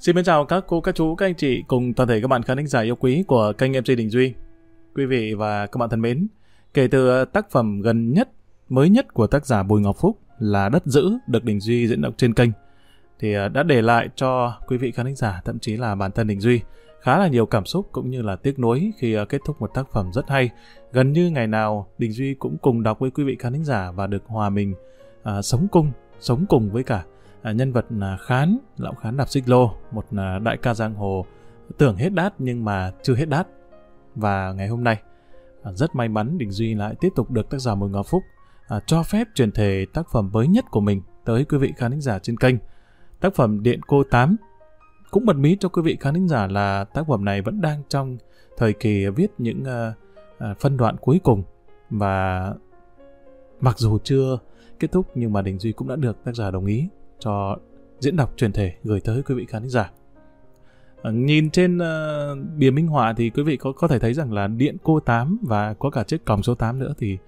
Xin mến chào các cô, các chú, các anh chị cùng toàn thể các bạn khán thính giả yêu quý của kênh MC Đình Duy. Quý vị và các bạn thân mến, kể từ tác phẩm gần nhất, mới nhất của tác giả Bùi Ngọc Phúc là Đất Giữ được Đình Duy diễn đọc trên kênh, thì à, đã để lại cho quý vị khán thính giả, thậm chí là bản thân Đình Duy, khá là nhiều cảm xúc cũng như là tiếc nuối khi à, kết thúc một tác phẩm rất hay. Gần như ngày nào Đình Duy cũng cùng đọc với quý vị khán thính giả và được hòa mình à, sống cùng, sống cùng với cả à, nhân vật là Khán, lão Khán đạp xích lô, một à, đại ca giang hồ tưởng hết đát nhưng mà chưa hết đát. Và ngày hôm nay, à, rất may mắn Đình Duy lại tiếp tục được tác giả Bùi Ngọc Phúc à, cho phép truyền thể tác phẩm mới nhất của mình tới quý vị khán thính giả trên kênh. Tác phẩm Điện Cô 8 cũng bật mí cho quý vị khán thính giả là tác phẩm này vẫn đang trong thời kỳ viết những à, à, phân đoạn cuối cùng và mặc dù chưa kết thúc nhưng mà Đình Duy cũng đã được tác giả đồng ý cho diễn đọc truyền thể gửi tới quý vị khán giả. À, nhìn trên uh, bìa minh họa thì quý vị có có thể thấy rằng là điện cô 8 và có cả chiếc còng số 8 nữa thì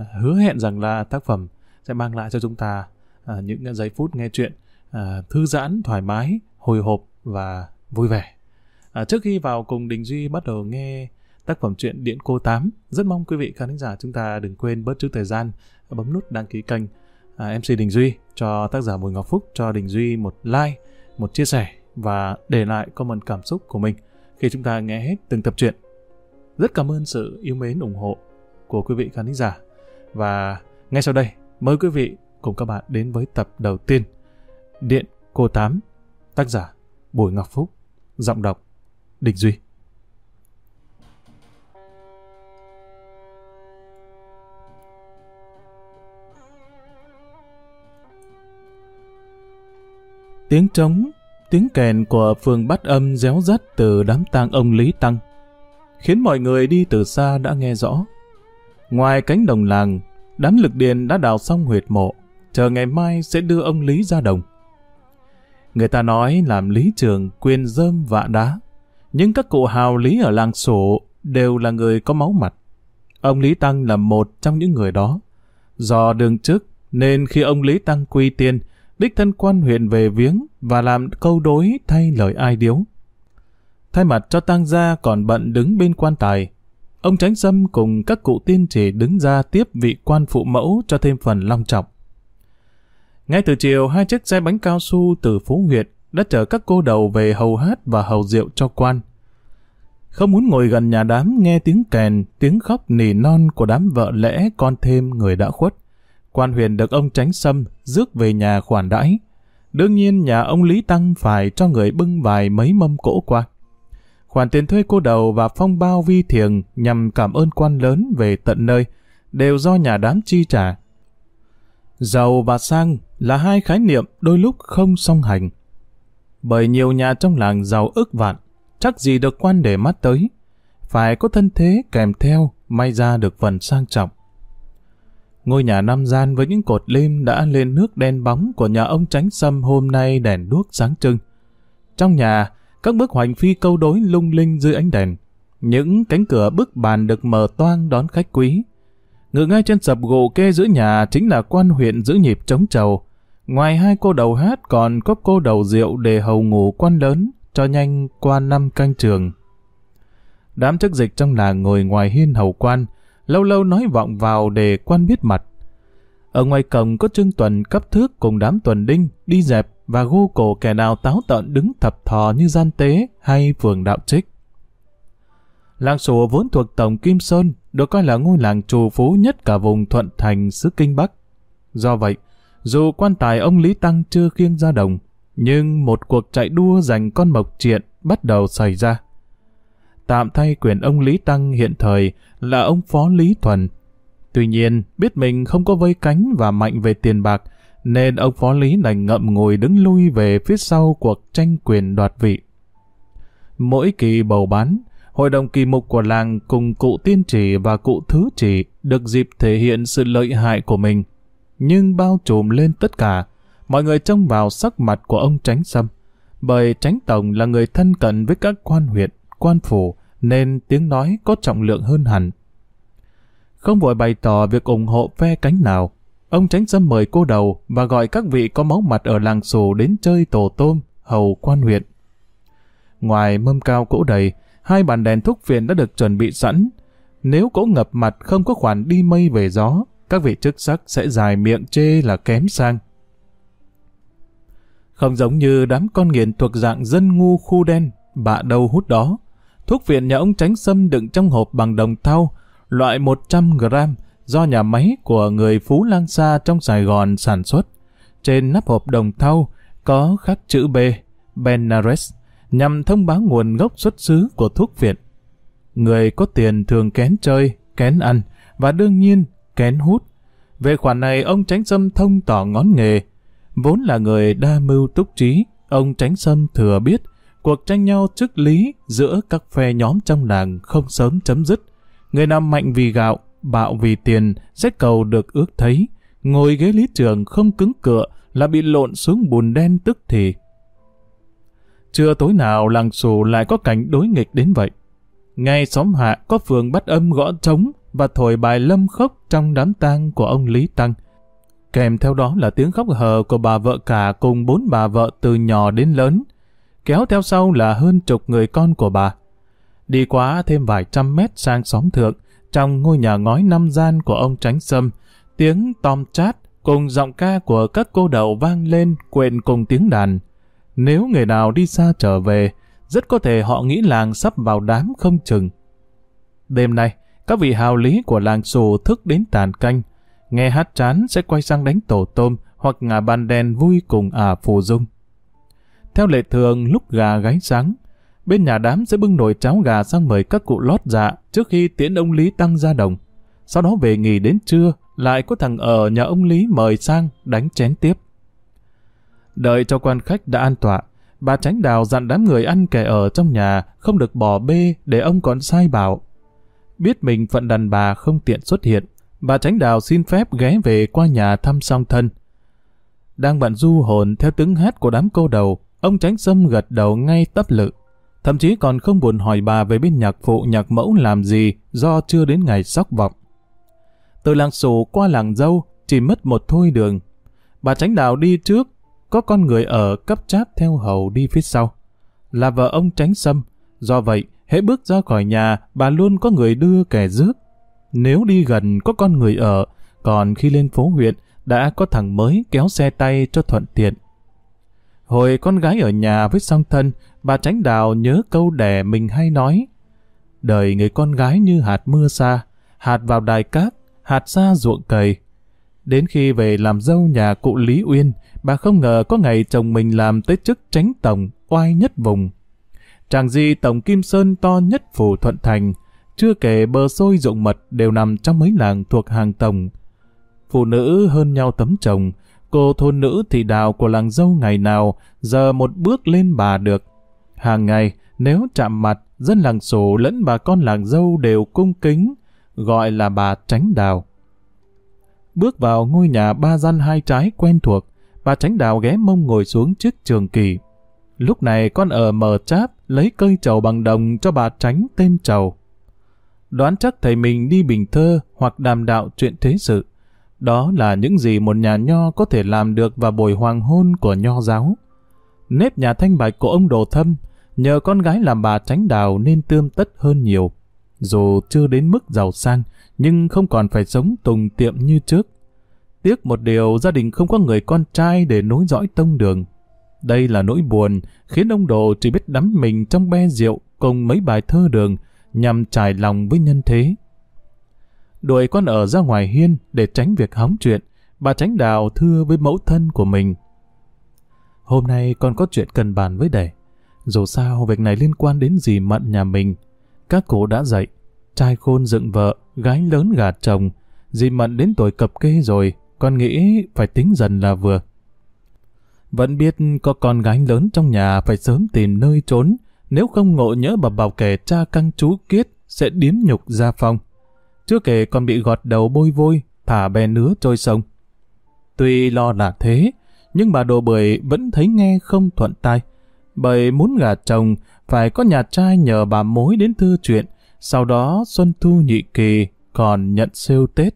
uh, hứa hẹn rằng là tác phẩm sẽ mang lại cho chúng ta uh, những giây phút nghe chuyện uh, thư giãn, thoải mái, hồi hộp và vui vẻ. À, trước khi vào cùng Đình Duy bắt đầu nghe tác phẩm truyện Điện Cô 8, rất mong quý vị khán giả chúng ta đừng quên bớt chút thời gian bấm nút đăng ký kênh à, MC Đình Duy cho tác giả Bùi Ngọc Phúc cho Đình Duy một like, một chia sẻ và để lại comment cảm xúc của mình khi chúng ta nghe hết từng tập truyện. Rất cảm ơn sự yêu mến ủng hộ của quý vị khán giả. Và ngay sau đây, mời quý vị cùng các bạn đến với tập đầu tiên Điện Cô Tám, tác giả Bùi Ngọc Phúc, giọng đọc Đình Duy. Tiếng trống, tiếng kèn của phường bắt âm réo rắt từ đám tang ông Lý Tăng, khiến mọi người đi từ xa đã nghe rõ. Ngoài cánh đồng làng, đám lực điền đã đào xong huyệt mộ, chờ ngày mai sẽ đưa ông Lý ra đồng. Người ta nói làm lý trường quyền dơm vạ đá, nhưng các cụ hào lý ở làng sổ đều là người có máu mặt. Ông Lý Tăng là một trong những người đó. Do đường trước, nên khi ông Lý Tăng quy tiên, đích thân quan huyện về viếng và làm câu đối thay lời ai điếu. Thay mặt cho tang gia còn bận đứng bên quan tài, ông Tránh Sâm cùng các cụ tiên chỉ đứng ra tiếp vị quan phụ mẫu cho thêm phần long trọng. Ngay từ chiều, hai chiếc xe bánh cao su từ phố huyện đã chở các cô đầu về hầu hát và hầu rượu cho quan. Không muốn ngồi gần nhà đám nghe tiếng kèn, tiếng khóc nỉ non của đám vợ lẽ con thêm người đã khuất. Quan huyền được ông tránh xâm rước về nhà khoản đãi. Đương nhiên nhà ông Lý Tăng phải cho người bưng vài mấy mâm cỗ qua. Khoản tiền thuê cô đầu và phong bao vi Thiền nhằm cảm ơn quan lớn về tận nơi, đều do nhà đám chi trả. Giàu và sang là hai khái niệm đôi lúc không song hành. Bởi nhiều nhà trong làng giàu ức vạn, chắc gì được quan để mắt tới. Phải có thân thế kèm theo, may ra được phần sang trọng. Ngôi nhà năm gian với những cột lim đã lên nước đen bóng của nhà ông Tránh Sâm hôm nay đèn đuốc sáng trưng. Trong nhà, các bức hoành phi câu đối lung linh dưới ánh đèn. Những cánh cửa bức bàn được mở toang đón khách quý. Ngự ngay trên sập gỗ kê giữa nhà chính là quan huyện giữ nhịp chống trầu. Ngoài hai cô đầu hát còn có cô đầu rượu để hầu ngủ quan lớn, cho nhanh qua năm canh trường. Đám chức dịch trong làng ngồi ngoài hiên hầu quan, lâu lâu nói vọng vào để quan biết mặt. Ở ngoài cổng có Trương Tuần cấp thước cùng đám tuần đinh đi dẹp và gô cổ kẻ nào táo tợn đứng thập thò như gian tế hay phường đạo trích. Làng sổ vốn thuộc Tổng Kim Sơn, được coi là ngôi làng trù phú nhất cả vùng Thuận Thành xứ Kinh Bắc. Do vậy, dù quan tài ông Lý Tăng chưa khiêng ra đồng, nhưng một cuộc chạy đua giành con mộc triện bắt đầu xảy ra. Tạm thay quyền ông Lý Tăng hiện thời là ông Phó Lý Thuần. Tuy nhiên, biết mình không có vây cánh và mạnh về tiền bạc, nên ông Phó Lý đành ngậm ngồi đứng lui về phía sau cuộc tranh quyền đoạt vị. Mỗi kỳ bầu bán, hội đồng kỳ mục của làng cùng cụ tiên chỉ và cụ thứ chỉ được dịp thể hiện sự lợi hại của mình. Nhưng bao trùm lên tất cả, mọi người trông vào sắc mặt của ông Tránh Sâm, bởi Tránh Tổng là người thân cận với các quan huyện, quan phủ, nên tiếng nói có trọng lượng hơn hẳn. Không vội bày tỏ việc ủng hộ phe cánh nào, ông Tránh Sâm mời cô đầu và gọi các vị có máu mặt ở làng xù đến chơi tổ tôm, hầu quan huyện. Ngoài mâm cao cỗ đầy, hai bàn đèn thuốc phiện đã được chuẩn bị sẵn. Nếu cỗ ngập mặt không có khoản đi mây về gió, các vị chức sắc sẽ dài miệng chê là kém sang. Không giống như đám con nghiện thuộc dạng dân ngu khu đen, bạ đâu hút đó. Thuốc viện nhà ông tránh sâm đựng trong hộp bằng đồng thau, loại 100 gram do nhà máy của người Phú Lang Sa trong Sài Gòn sản xuất. Trên nắp hộp đồng thau có khắc chữ B, Benares, nhằm thông báo nguồn gốc xuất xứ của thuốc viện. Người có tiền thường kén chơi, kén ăn, và đương nhiên kén hút. Về khoản này ông Tránh Sâm thông tỏ ngón nghề. Vốn là người đa mưu túc trí, ông Tránh Sâm thừa biết cuộc tranh nhau chức lý giữa các phe nhóm trong làng không sớm chấm dứt. Người nam mạnh vì gạo, bạo vì tiền sẽ cầu được ước thấy. Ngồi ghế lý trường không cứng cựa là bị lộn xuống bùn đen tức thì. Chưa tối nào làng xù lại có cảnh đối nghịch đến vậy. Ngay xóm hạ có phường bắt âm gõ trống và thổi bài lâm khốc trong đám tang của ông Lý Tăng. Kèm theo đó là tiếng khóc hờ của bà vợ cả cùng bốn bà vợ từ nhỏ đến lớn. Kéo theo sau là hơn chục người con của bà. Đi quá thêm vài trăm mét sang xóm thượng, trong ngôi nhà ngói năm gian của ông Tránh Sâm, tiếng tom chát cùng giọng ca của các cô đầu vang lên quện cùng tiếng đàn. Nếu người nào đi xa trở về, rất có thể họ nghĩ làng sắp vào đám không chừng. Đêm nay, các vị hào lý của làng xù thức đến tàn canh, nghe hát chán sẽ quay sang đánh tổ tôm hoặc ngả bàn đèn vui cùng ả phù dung. Theo lệ thường, lúc gà gáy sáng, bên nhà đám sẽ bưng nồi cháo gà sang mời các cụ lót dạ trước khi tiễn ông Lý tăng ra đồng. Sau đó về nghỉ đến trưa, lại có thằng ở nhà ông Lý mời sang đánh chén tiếp. Đợi cho quan khách đã an tọa, bà tránh đào dặn đám người ăn kẻ ở trong nhà không được bỏ bê để ông còn sai bảo. Biết mình phận đàn bà không tiện xuất hiện, bà tránh đào xin phép ghé về qua nhà thăm song thân. Đang bận du hồn theo tiếng hát của đám cô đầu, ông tránh sâm gật đầu ngay tấp lự. Thậm chí còn không buồn hỏi bà về bên nhạc phụ nhạc mẫu làm gì do chưa đến ngày sóc vọng. Từ làng sủ qua làng dâu chỉ mất một thôi đường. Bà tránh đào đi trước, có con người ở cấp cháp theo hầu đi phía sau. Là vợ ông tránh sâm, do vậy hễ bước ra khỏi nhà bà luôn có người đưa kẻ rước. Nếu đi gần có con người ở, còn khi lên phố huyện đã có thằng mới kéo xe tay cho thuận tiện. Hồi con gái ở nhà với song thân, bà tránh đào nhớ câu đẻ mình hay nói. Đời người con gái như hạt mưa xa, hạt vào đài cát, hạt xa ruộng cầy. Đến khi về làm dâu nhà cụ Lý Uyên, bà không ngờ có ngày chồng mình làm tới chức tránh tổng, oai nhất vùng. Chàng di tổng Kim Sơn to nhất phủ Thuận Thành, chưa kể bờ sôi ruộng mật đều nằm trong mấy làng thuộc hàng tổng. Phụ nữ hơn nhau tấm chồng, cô thôn nữ thị đào của làng dâu ngày nào giờ một bước lên bà được. Hàng ngày, nếu chạm mặt, dân làng sổ lẫn bà con làng dâu đều cung kính, gọi là bà tránh đào. Bước vào ngôi nhà ba gian hai trái quen thuộc, bà tránh đào ghé mông ngồi xuống trước trường kỳ. Lúc này con ở mờ cháp lấy cây trầu bằng đồng cho bà tránh tên trầu. Đoán chắc thầy mình đi bình thơ hoặc đàm đạo chuyện thế sự. Đó là những gì một nhà nho có thể làm được vào buổi hoàng hôn của nho giáo. Nếp nhà thanh bạch của ông Đồ Thâm, nhờ con gái làm bà tránh đào nên tươm tất hơn nhiều. Dù chưa đến mức giàu sang, nhưng không còn phải sống tùng tiệm như trước. Tiếc một điều gia đình không có người con trai để nối dõi tông đường. Đây là nỗi buồn khiến ông Đồ chỉ biết đắm mình trong be rượu cùng mấy bài thơ đường nhằm trải lòng với nhân thế. Đuổi con ở ra ngoài hiên để tránh việc hóng chuyện, bà tránh đào thưa với mẫu thân của mình. Hôm nay con có chuyện cần bàn với đẻ. Dù sao việc này liên quan đến gì mận nhà mình. Các cụ đã dạy, trai khôn dựng vợ, gái lớn gạt chồng. Dì mận đến tuổi cập kê rồi, con nghĩ phải tính dần là vừa. Vẫn biết có con gái lớn trong nhà phải sớm tìm nơi trốn, nếu không ngộ nhớ bà bảo kẻ cha căng chú kiết sẽ điếm nhục gia phong. Chưa kể còn bị gọt đầu bôi vôi, thả bè nứa trôi sông. Tuy lo là thế, nhưng bà đồ bưởi vẫn thấy nghe không thuận tai. Bởi muốn gả chồng, phải có nhà trai nhờ bà mối đến thư chuyện, sau đó xuân thu nhị kỳ còn nhận siêu Tết.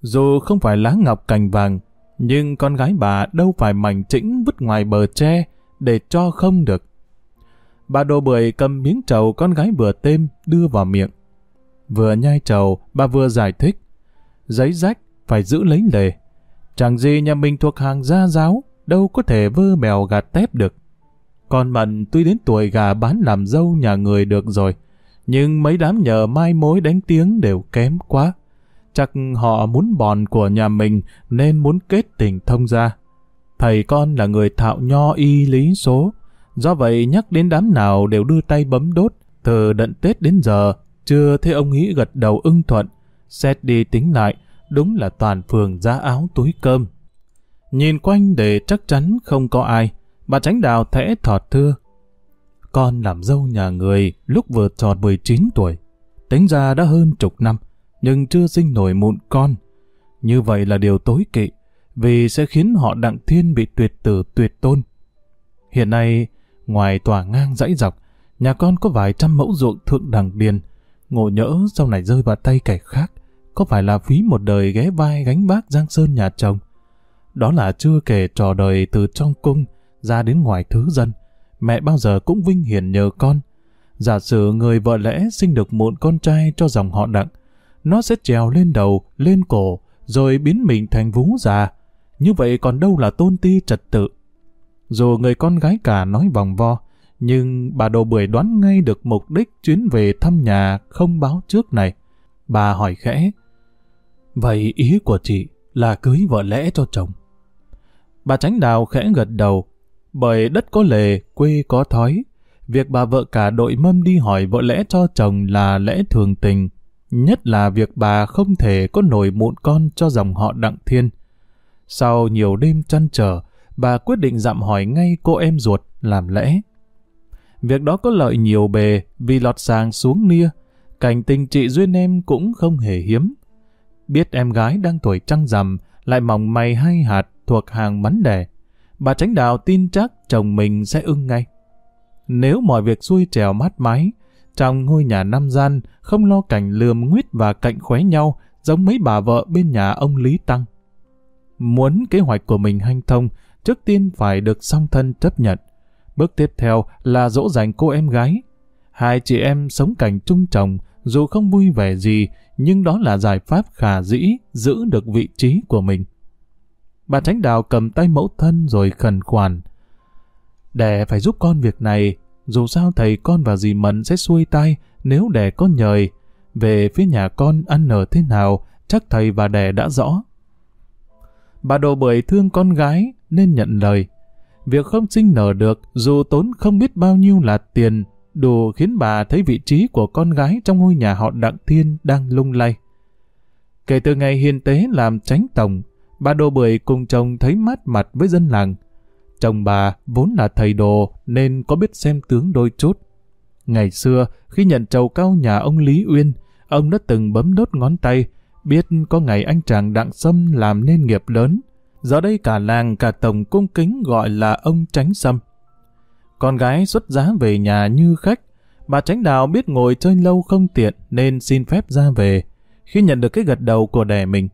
Dù không phải lá ngọc cành vàng, nhưng con gái bà đâu phải mảnh chĩnh vứt ngoài bờ tre để cho không được. bà đồ bưởi cầm miếng trầu con gái vừa têm đưa vào miệng. Vừa nhai trầu, bà vừa giải thích. Giấy rách, phải giữ lấy lề. Chẳng gì nhà mình thuộc hàng gia giáo, đâu có thể vơ bèo gạt tép được. Còn Mận tuy đến tuổi gà bán làm dâu nhà người được rồi, nhưng mấy đám nhờ mai mối đánh tiếng đều kém quá. Chắc họ muốn bòn của nhà mình nên muốn kết tình thông gia. Thầy con là người thạo nho y lý số, do vậy nhắc đến đám nào đều đưa tay bấm đốt, từ đận Tết đến giờ, chưa thấy ông nghĩ gật đầu ưng thuận. Xét đi tính lại, đúng là toàn phường giá áo túi cơm. Nhìn quanh để chắc chắn không có ai, bà tránh đào thẽ thọt thưa. Con làm dâu nhà người lúc vừa tròn 19 tuổi, tính ra đã hơn chục năm, nhưng chưa sinh nổi mụn con. Như vậy là điều tối kỵ, vì sẽ khiến họ đặng thiên bị tuyệt tử tuyệt tôn. Hiện nay, ngoài tòa ngang dãy dọc, nhà con có vài trăm mẫu ruộng thượng đẳng điền, ngộ nhỡ sau này rơi vào tay kẻ khác, có phải là phí một đời ghé vai gánh vác Giang Sơn nhà chồng? Đó là chưa kể trò đời từ trong cung ra đến ngoài thứ dân. Mẹ bao giờ cũng vinh hiển nhờ con. Giả sử người vợ lẽ sinh được một con trai cho dòng họ đặng, nó sẽ trèo lên đầu, lên cổ, rồi biến mình thành vú già. Như vậy còn đâu là tôn ti trật tự. Dù người con gái cả nói vòng vo, nhưng bà đồ bưởi đoán ngay được mục đích chuyến về thăm nhà không báo trước này. Bà hỏi khẽ, Vậy ý của chị là cưới vợ lẽ cho chồng? Bà tránh đào khẽ gật đầu, bởi đất có lề, quê có thói. Việc bà vợ cả đội mâm đi hỏi vợ lẽ cho chồng là lẽ thường tình, nhất là việc bà không thể có nổi mụn con cho dòng họ Đặng Thiên. Sau nhiều đêm chăn trở, bà quyết định dặm hỏi ngay cô em ruột làm lẽ. Việc đó có lợi nhiều bề vì lọt sàng xuống nia, cảnh tình chị Duyên em cũng không hề hiếm. Biết em gái đang tuổi trăng rằm, lại mỏng mày hai hạt thuộc hàng bắn đẻ. Bà tránh đạo tin chắc chồng mình sẽ ưng ngay. Nếu mọi việc xuôi trèo mát mái, trong ngôi nhà năm gian không lo cảnh lườm nguyết và cạnh khóe nhau giống mấy bà vợ bên nhà ông Lý Tăng. Muốn kế hoạch của mình hanh thông, trước tiên phải được song thân chấp nhận. Bước tiếp theo là dỗ dành cô em gái. Hai chị em sống cảnh chung chồng, dù không vui vẻ gì, nhưng đó là giải pháp khả dĩ giữ được vị trí của mình. Bà Tránh Đào cầm tay mẫu thân rồi khẩn khoản. Đẻ phải giúp con việc này, dù sao thầy con và dì Mận sẽ xuôi tay nếu đẻ con nhời. Về phía nhà con ăn nở thế nào, chắc thầy và đẻ đã rõ. Bà đồ bưởi thương con gái nên nhận lời. Việc không sinh nở được dù tốn không biết bao nhiêu là tiền đủ khiến bà thấy vị trí của con gái trong ngôi nhà họ Đặng Thiên đang lung lay. Kể từ ngày hiền tế làm tránh tổng, bà Đồ Bưởi cùng chồng thấy mát mặt với dân làng. Chồng bà vốn là thầy đồ nên có biết xem tướng đôi chút. Ngày xưa, khi nhận trầu cao nhà ông Lý Uyên, ông đã từng bấm đốt ngón tay, biết có ngày anh chàng Đặng Sâm làm nên nghiệp lớn. Giờ đây cả làng cả tổng cung kính gọi là ông Tránh Sâm. Con gái xuất giá về nhà như khách, bà Tránh Đào biết ngồi chơi lâu không tiện nên xin phép ra về, khi nhận được cái gật đầu của đẻ mình.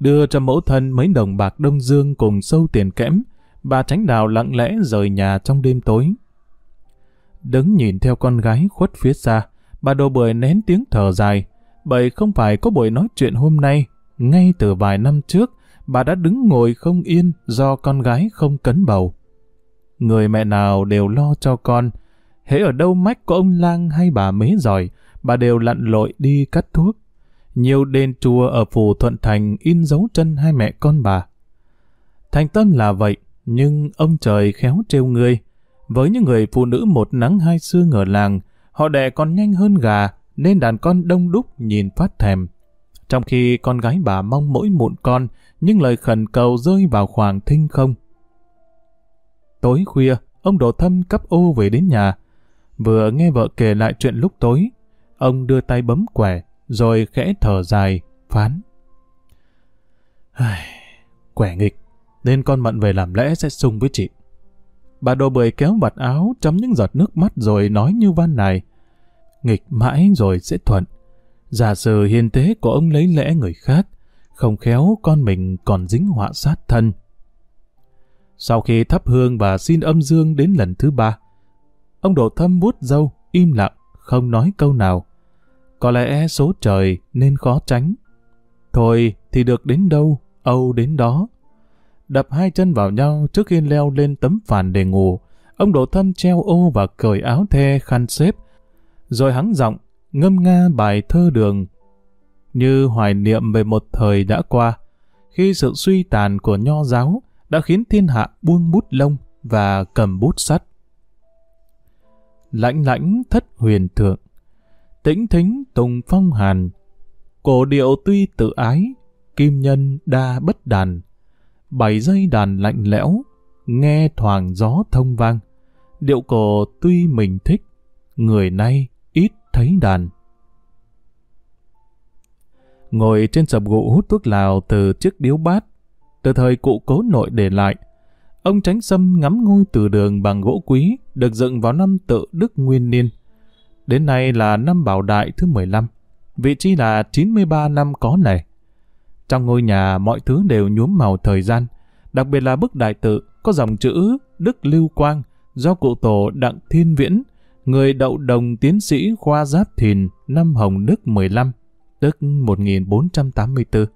Đưa cho mẫu thân mấy đồng bạc đông dương cùng sâu tiền kẽm, bà Tránh Đào lặng lẽ rời nhà trong đêm tối. Đứng nhìn theo con gái khuất phía xa, bà đồ bưởi nén tiếng thở dài, bởi không phải có buổi nói chuyện hôm nay, ngay từ vài năm trước, bà đã đứng ngồi không yên do con gái không cấn bầu. Người mẹ nào đều lo cho con. Hễ ở đâu mách có ông lang hay bà mế giỏi, bà đều lặn lội đi cắt thuốc. Nhiều đền chùa ở phủ Thuận Thành in dấu chân hai mẹ con bà. Thành tâm là vậy, nhưng ông trời khéo trêu người. Với những người phụ nữ một nắng hai xương ở làng, họ đẻ còn nhanh hơn gà, nên đàn con đông đúc nhìn phát thèm. Trong khi con gái bà mong mỗi mụn con, nhưng lời khẩn cầu rơi vào khoảng thinh không. Tối khuya, ông đồ thâm cấp ô về đến nhà. Vừa nghe vợ kể lại chuyện lúc tối, ông đưa tay bấm quẻ, rồi khẽ thở dài, phán. quẻ nghịch, nên con mận về làm lẽ sẽ sung với chị. Bà đồ bưởi kéo vạt áo, chấm những giọt nước mắt rồi nói như van này. Nghịch mãi rồi sẽ thuận. Giả sử hiền tế của ông lấy lẽ người khác, không khéo con mình còn dính họa sát thân. Sau khi thắp hương và xin âm dương đến lần thứ ba, ông đổ thâm bút dâu, im lặng, không nói câu nào. Có lẽ số trời nên khó tránh. Thôi thì được đến đâu, âu đến đó. Đập hai chân vào nhau trước khi leo lên tấm phản để ngủ, ông đổ thâm treo ô và cởi áo the khăn xếp, rồi hắng giọng ngâm nga bài thơ đường như hoài niệm về một thời đã qua, khi sự suy tàn của nho giáo đã khiến thiên hạ buông bút lông và cầm bút sắt. Lãnh lãnh thất huyền thượng, tĩnh thính tùng phong hàn, cổ điệu tuy tự ái, kim nhân đa bất đàn, bảy dây đàn lạnh lẽo, nghe thoảng gió thông vang, điệu cổ tuy mình thích, người nay thấy đàn. Ngồi trên sập gỗ hút thuốc lào từ chiếc điếu bát, từ thời cụ cố nội để lại, ông tránh sâm ngắm ngôi từ đường bằng gỗ quý được dựng vào năm tự Đức Nguyên Niên. Đến nay là năm Bảo Đại thứ 15, vị trí là 93 năm có này. Trong ngôi nhà mọi thứ đều nhuốm màu thời gian, đặc biệt là bức đại tự có dòng chữ Đức Lưu Quang do cụ tổ Đặng Thiên Viễn, người đậu đồng tiến sĩ khoa giáp thìn năm Hồng Đức 15, tức 1484.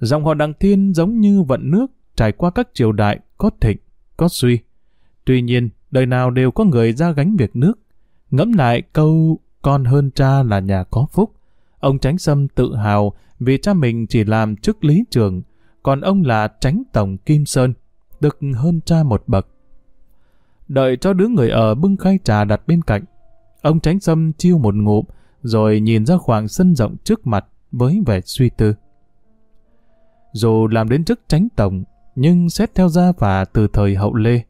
Dòng họ Đặng Thiên giống như vận nước trải qua các triều đại có thịnh, có suy. Tuy nhiên, đời nào đều có người ra gánh việc nước. Ngẫm lại câu con hơn cha là nhà có phúc. Ông Tránh Sâm tự hào vì cha mình chỉ làm chức lý trường, còn ông là Tránh Tổng Kim Sơn, được hơn cha một bậc. Đợi cho đứa người ở bưng khay trà đặt bên cạnh. Ông Tránh Sâm chiêu một ngụm, rồi nhìn ra khoảng sân rộng trước mặt với vẻ suy tư. Dù làm đến chức Tránh Tổng, nhưng xét theo gia và từ thời hậu Lê,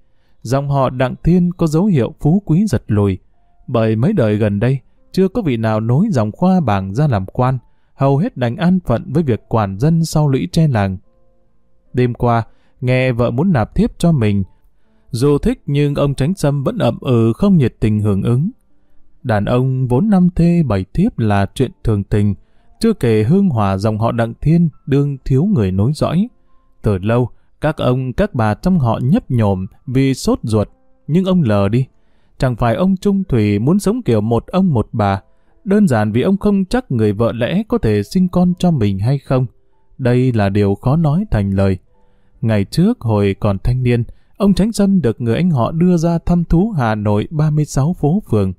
dòng họ Đặng Thiên có dấu hiệu phú quý giật lùi, bởi mấy đời gần đây, chưa có vị nào nối dòng khoa bảng ra làm quan, hầu hết đành an phận với việc quản dân sau lũy tre làng. Đêm qua, nghe vợ muốn nạp thiếp cho mình, dù thích nhưng ông Tránh Sâm vẫn ậm ừ không nhiệt tình hưởng ứng. Đàn ông vốn năm thê bảy thiếp là chuyện thường tình, chưa kể hương hòa dòng họ Đặng Thiên đương thiếu người nối dõi. Từ lâu, các ông các bà trong họ nhấp nhổm vì sốt ruột, nhưng ông lờ đi. Chẳng phải ông Trung Thủy muốn sống kiểu một ông một bà, đơn giản vì ông không chắc người vợ lẽ có thể sinh con cho mình hay không. Đây là điều khó nói thành lời. Ngày trước hồi còn thanh niên, ông Tránh Sâm được người anh họ đưa ra thăm thú Hà Nội 36 phố phường.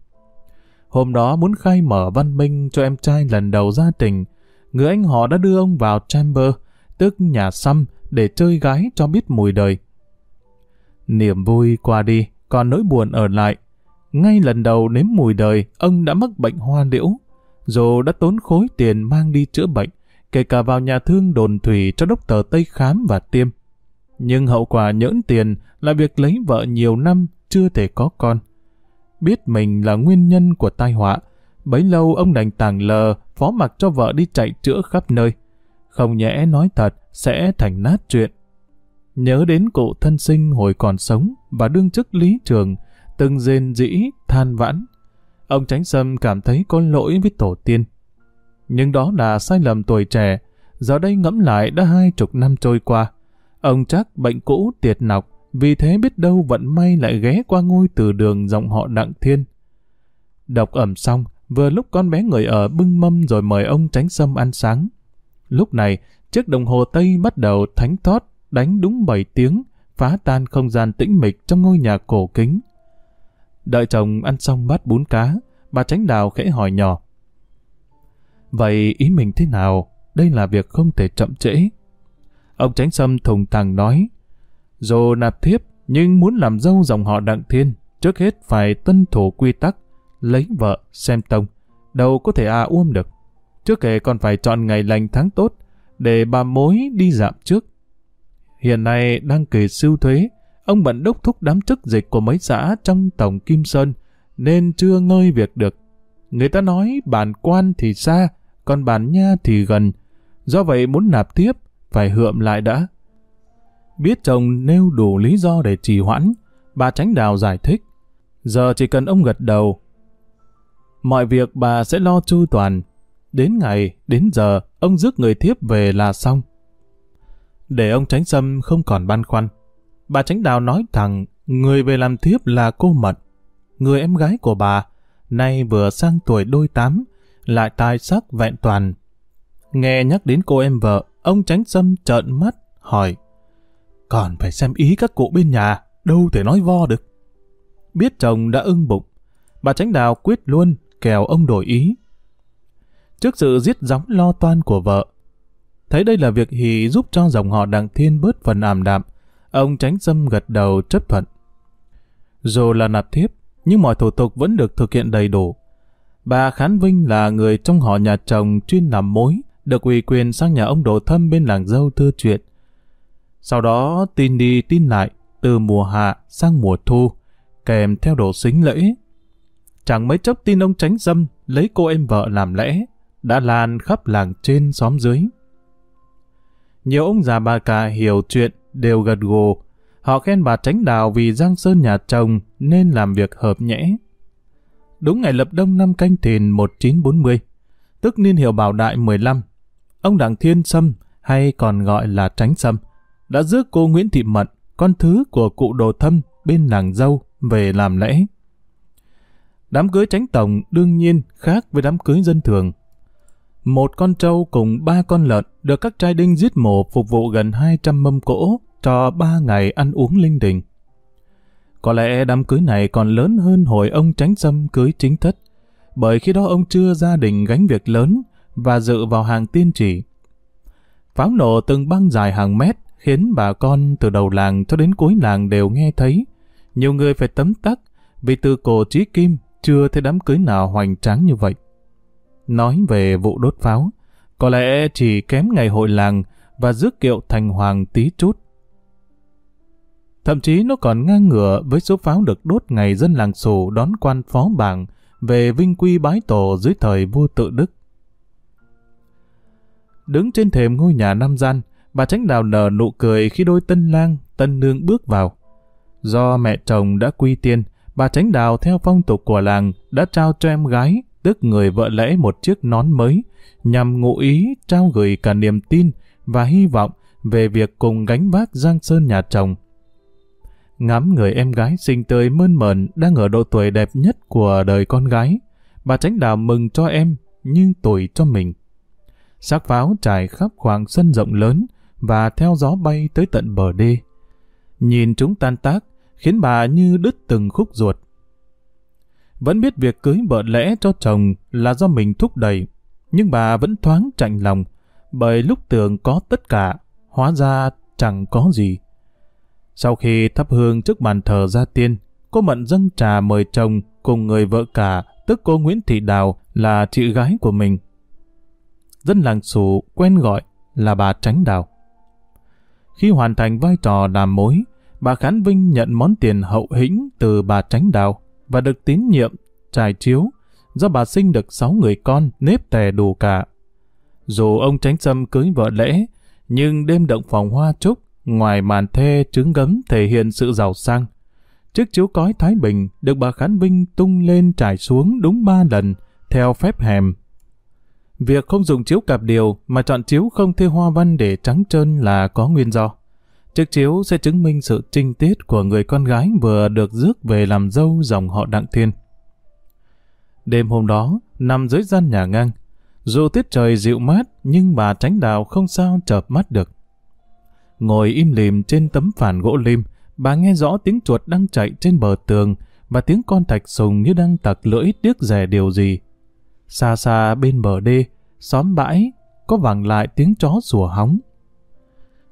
Hôm đó muốn khai mở văn minh cho em trai lần đầu gia tình, người anh họ đã đưa ông vào chamber, tức nhà xăm, để chơi gái cho biết mùi đời. Niềm vui qua đi, còn nỗi buồn ở lại. Ngay lần đầu nếm mùi đời, ông đã mắc bệnh hoa liễu. Dù đã tốn khối tiền mang đi chữa bệnh, kể cả vào nhà thương đồn thủy cho đốc tờ Tây khám và tiêm. Nhưng hậu quả nhỡn tiền là việc lấy vợ nhiều năm chưa thể có con. Biết mình là nguyên nhân của tai họa, bấy lâu ông đành tàng lờ, phó mặc cho vợ đi chạy chữa khắp nơi. Không nhẽ nói thật, sẽ thành nát chuyện. Nhớ đến cụ thân sinh hồi còn sống và đương chức lý trường, từng rên dĩ, than vãn. Ông Tránh Sâm cảm thấy có lỗi với tổ tiên. Nhưng đó là sai lầm tuổi trẻ, giờ đây ngẫm lại đã hai chục năm trôi qua. Ông chắc bệnh cũ tiệt nọc, vì thế biết đâu vận may lại ghé qua ngôi từ đường dòng họ Đặng Thiên. Đọc ẩm xong, vừa lúc con bé người ở bưng mâm rồi mời ông Tránh Sâm ăn sáng. Lúc này, chiếc đồng hồ Tây bắt đầu thánh thót, đánh đúng 7 tiếng, phá tan không gian tĩnh mịch trong ngôi nhà cổ kính. Đợi chồng ăn xong bát bún cá, bà tránh đào khẽ hỏi nhỏ. Vậy ý mình thế nào? Đây là việc không thể chậm trễ. Ông tránh sâm thùng thẳng nói, dù nạp thiếp, nhưng muốn làm dâu dòng họ đặng thiên, trước hết phải tuân thủ quy tắc, lấy vợ, xem tông, đâu có thể à uôm được. Trước kể còn phải chọn ngày lành tháng tốt, để bà mối đi dạm trước. Hiện nay đang kỳ siêu thuế, ông bận đốc thúc đám chức dịch của mấy xã trong tổng Kim Sơn, nên chưa ngơi việc được. Người ta nói bản quan thì xa, còn bản nha thì gần. Do vậy muốn nạp tiếp, phải hượm lại đã. Biết chồng nêu đủ lý do để trì hoãn, bà tránh đào giải thích. Giờ chỉ cần ông gật đầu. Mọi việc bà sẽ lo chu toàn, Đến ngày, đến giờ, ông rước người thiếp về là xong. Để ông Tránh Sâm không còn băn khoăn. Bà Tránh Đào nói thẳng, người về làm thiếp là cô Mận. người em gái của bà, nay vừa sang tuổi đôi tám, lại tài sắc vẹn toàn. Nghe nhắc đến cô em vợ, ông tránh sâm trợn mắt, hỏi, còn phải xem ý các cụ bên nhà, đâu thể nói vo được. Biết chồng đã ưng bụng, bà tránh đào quyết luôn, kèo ông đổi ý. Trước sự giết gióng lo toan của vợ, thấy đây là việc hì giúp cho dòng họ đặng thiên bớt phần ảm đạm, ông tránh sâm gật đầu chấp thuận. Dù là nạp thiếp, nhưng mọi thủ tục vẫn được thực hiện đầy đủ. Bà Khán Vinh là người trong họ nhà chồng chuyên làm mối, được ủy quyền sang nhà ông Đồ Thâm bên làng dâu thưa chuyện. Sau đó tin đi tin lại, từ mùa hạ sang mùa thu, kèm theo đồ xính lễ. Chẳng mấy chốc tin ông tránh dâm lấy cô em vợ làm lẽ, đã lan khắp làng trên xóm dưới. Nhiều ông già bà cả hiểu chuyện đều gật gù, họ khen bà tránh đào vì Giang Sơn nhà chồng nên làm việc hợp nhẽ. Đúng ngày lập đông năm canh thìn 1940, tức niên hiệu bảo đại 15, ông Đặng Thiên Sâm, hay còn gọi là Tránh Sâm, đã rước cô Nguyễn Thị Mận, con thứ của cụ đồ thâm bên làng dâu, về làm lễ. Đám cưới tránh tổng đương nhiên khác với đám cưới dân thường. Một con trâu cùng ba con lợn được các trai đinh giết mổ phục vụ gần 200 mâm cỗ cho ba ngày ăn uống linh đình. Có lẽ đám cưới này còn lớn hơn hồi ông tránh xâm cưới chính thất, bởi khi đó ông chưa gia đình gánh việc lớn và dự vào hàng tiên chỉ. Pháo nổ từng băng dài hàng mét khiến bà con từ đầu làng cho đến cuối làng đều nghe thấy. Nhiều người phải tấm tắc vì từ cổ trí kim chưa thấy đám cưới nào hoành tráng như vậy. Nói về vụ đốt pháo, có lẽ chỉ kém ngày hội làng và rước kiệu thành hoàng tí chút. Thậm chí nó còn ngang ngửa với số pháo được đốt ngày dân làng sù đón quan phó bảng về vinh quy bái tổ dưới thời vua tự đức. Đứng trên thềm ngôi nhà Nam Gian, bà tránh đào nở nụ cười khi đôi tân lang, tân nương bước vào. Do mẹ chồng đã quy tiên, bà tránh đào theo phong tục của làng đã trao cho em gái, tức người vợ lẽ một chiếc nón mới, nhằm ngụ ý trao gửi cả niềm tin và hy vọng về việc cùng gánh vác Giang Sơn nhà chồng. Ngắm người em gái xinh tươi mơn mởn đang ở độ tuổi đẹp nhất của đời con gái, bà tránh đào mừng cho em, nhưng tuổi cho mình. Sắc pháo trải khắp khoảng sân rộng lớn và theo gió bay tới tận bờ đê. Nhìn chúng tan tác, khiến bà như đứt từng khúc ruột. Vẫn biết việc cưới vợ lẽ cho chồng là do mình thúc đẩy, nhưng bà vẫn thoáng chạnh lòng, bởi lúc tưởng có tất cả, hóa ra chẳng có gì. Sau khi thắp hương trước bàn thờ gia tiên, cô Mận dâng trà mời chồng cùng người vợ cả, tức cô Nguyễn Thị Đào là chị gái của mình. Dân làng xù quen gọi là bà Tránh Đào. Khi hoàn thành vai trò làm mối, bà Khán Vinh nhận món tiền hậu hĩnh từ bà Tránh Đào và được tín nhiệm trải chiếu do bà sinh được 6 người con nếp tè đủ cả. Dù ông Tránh Sâm cưới vợ lễ, nhưng đêm động phòng hoa trúc ngoài màn thê trứng gấm thể hiện sự giàu sang. Chiếc chiếu cói Thái Bình được bà Khán Vinh tung lên trải xuống đúng ba lần theo phép hèm. Việc không dùng chiếu cạp điều mà chọn chiếu không thêu hoa văn để trắng trơn là có nguyên do. Chiếc chiếu sẽ chứng minh sự trinh tiết của người con gái vừa được rước về làm dâu dòng họ Đặng Thiên. Đêm hôm đó, nằm dưới gian nhà ngang, dù tiết trời dịu mát nhưng bà tránh đào không sao chợp mắt được. Ngồi im lìm trên tấm phản gỗ lim, bà nghe rõ tiếng chuột đang chạy trên bờ tường và tiếng con thạch sùng như đang tặc lưỡi tiếc rẻ điều gì. Xa xa bên bờ đê, xóm bãi, có vẳng lại tiếng chó sủa hóng.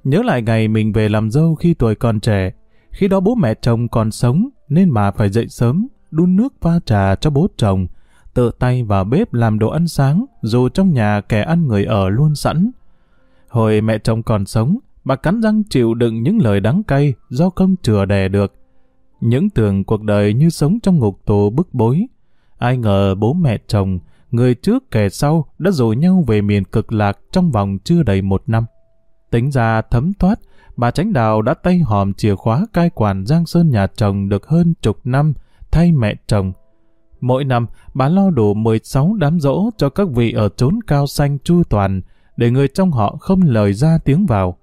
Nhớ lại ngày mình về làm dâu khi tuổi còn trẻ, khi đó bố mẹ chồng còn sống nên bà phải dậy sớm, đun nước pha trà cho bố chồng, tự tay vào bếp làm đồ ăn sáng dù trong nhà kẻ ăn người ở luôn sẵn. Hồi mẹ chồng còn sống, bà cắn răng chịu đựng những lời đắng cay do không chừa đè được. Những tưởng cuộc đời như sống trong ngục tù bức bối. Ai ngờ bố mẹ chồng, người trước kẻ sau đã rủ nhau về miền cực lạc trong vòng chưa đầy một năm. Tính ra thấm thoát, bà Tránh Đào đã tay hòm chìa khóa cai quản Giang Sơn nhà chồng được hơn chục năm, thay mẹ chồng. Mỗi năm, bà lo đủ 16 đám rỗ cho các vị ở chốn cao xanh chu toàn, để người trong họ không lời ra tiếng vào.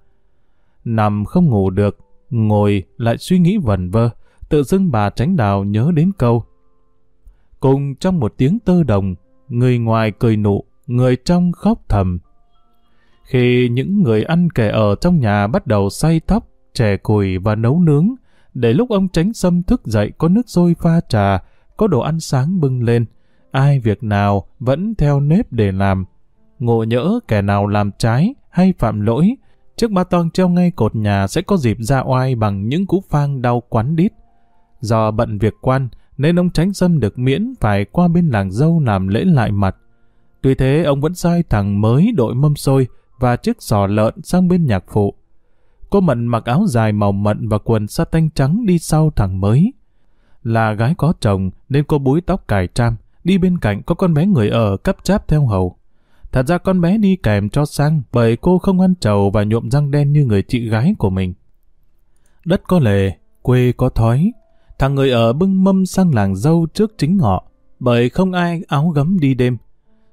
Nằm không ngủ được, ngồi lại suy nghĩ vẩn vơ, tự dưng bà Tránh Đào nhớ đến câu. cùng trong một tiếng tơ đồng, người ngoài cười nụ, người trong khóc thầm. Khi những người ăn kẻ ở trong nhà bắt đầu say tóc, chè cùi và nấu nướng, để lúc ông tránh xâm thức dậy có nước sôi pha trà, có đồ ăn sáng bưng lên, ai việc nào vẫn theo nếp để làm. Ngộ nhỡ kẻ nào làm trái hay phạm lỗi, trước ba toàn treo ngay cột nhà sẽ có dịp ra oai bằng những cú phang đau quắn đít. Do bận việc quan, nên ông tránh xâm được miễn phải qua bên làng dâu làm lễ lại mặt. Tuy thế ông vẫn sai thằng mới đội mâm xôi và chiếc sò lợn sang bên nhạc phụ. Cô Mận mặc áo dài màu mận và quần sa tanh trắng đi sau thằng mới. Là gái có chồng nên cô búi tóc cài tram, đi bên cạnh có con bé người ở cấp cháp theo hầu. Thật ra con bé đi kèm cho sang bởi cô không ăn trầu và nhuộm răng đen như người chị gái của mình. Đất có lề, quê có thói. Thằng người ở bưng mâm sang làng dâu trước chính họ, bởi không ai áo gấm đi đêm.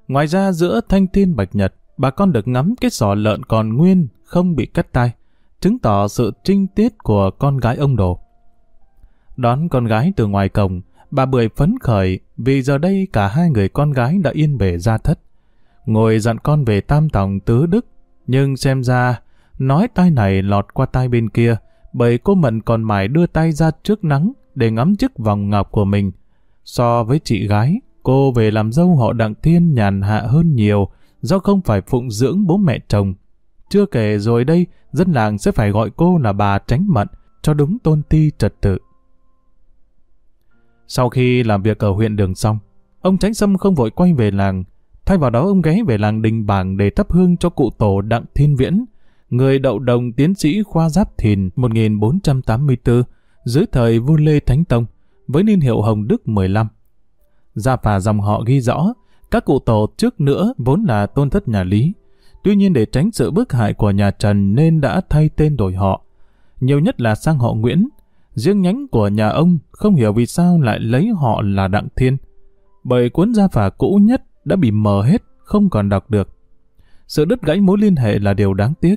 Ngoài ra giữa thanh thiên bạch nhật, bà con được ngắm cái sò lợn còn nguyên, không bị cắt tay chứng tỏ sự trinh tiết của con gái ông đồ. Đón con gái từ ngoài cổng, bà bưởi phấn khởi vì giờ đây cả hai người con gái đã yên bề ra thất. Ngồi dặn con về tam tòng tứ đức, nhưng xem ra, nói tai này lọt qua tai bên kia, bởi cô Mận còn mải đưa tay ra trước nắng để ngắm chiếc vòng ngọc của mình. So với chị gái, cô về làm dâu họ đặng thiên nhàn hạ hơn nhiều, do không phải phụng dưỡng bố mẹ chồng. Chưa kể rồi đây, dân làng sẽ phải gọi cô là bà tránh mận, cho đúng tôn ti trật tự. Sau khi làm việc ở huyện đường xong, ông Tránh Sâm không vội quay về làng. Thay vào đó ông ghé về làng Đình Bảng để thắp hương cho cụ tổ Đặng Thiên Viễn, người đậu đồng tiến sĩ khoa giáp thìn 1484, dưới thời vua Lê Thánh Tông, với niên hiệu Hồng Đức 15. Gia phả dòng họ ghi rõ, các cụ tổ trước nữa vốn là tôn thất nhà Lý. Tuy nhiên để tránh sự bức hại của nhà Trần nên đã thay tên đổi họ. Nhiều nhất là sang họ Nguyễn, Riêng nhánh của nhà ông không hiểu vì sao lại lấy họ là Đặng Thiên. Bởi cuốn gia phả cũ nhất đã bị mờ hết, không còn đọc được. Sự đứt gãy mối liên hệ là điều đáng tiếc.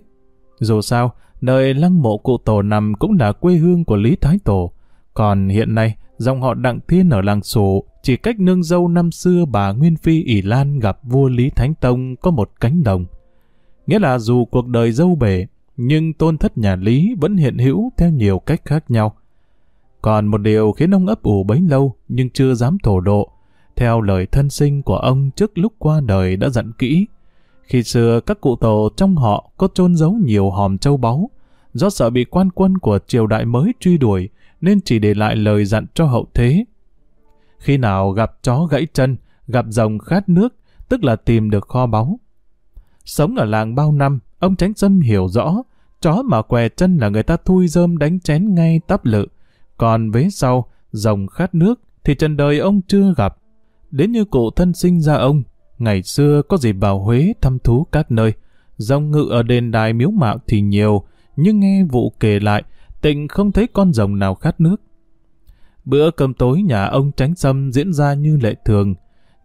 Dù sao, nơi lăng mộ cụ tổ nằm cũng là quê hương của Lý Thái Tổ. Còn hiện nay, dòng họ Đặng Thiên ở làng Sổ chỉ cách nương dâu năm xưa bà Nguyên Phi ỷ Lan gặp vua Lý Thánh Tông có một cánh đồng. Nghĩa là dù cuộc đời dâu bể, nhưng tôn thất nhà Lý vẫn hiện hữu theo nhiều cách khác nhau. Còn một điều khiến ông ấp ủ bấy lâu nhưng chưa dám thổ độ, theo lời thân sinh của ông trước lúc qua đời đã dặn kỹ. Khi xưa các cụ tổ trong họ có chôn giấu nhiều hòm châu báu, do sợ bị quan quân của triều đại mới truy đuổi nên chỉ để lại lời dặn cho hậu thế. Khi nào gặp chó gãy chân, gặp rồng khát nước, tức là tìm được kho báu. Sống ở làng bao năm, ông Tránh Sâm hiểu rõ, chó mà què chân là người ta thui rơm đánh chén ngay tắp lự, còn vế sau, rồng khát nước thì trần đời ông chưa gặp. Đến như cụ thân sinh ra ông, ngày xưa có dịp vào Huế thăm thú các nơi. Rồng ngự ở đền đài miếu mạo thì nhiều, nhưng nghe vụ kể lại, tịnh không thấy con rồng nào khát nước. Bữa cơm tối nhà ông tránh xâm diễn ra như lệ thường.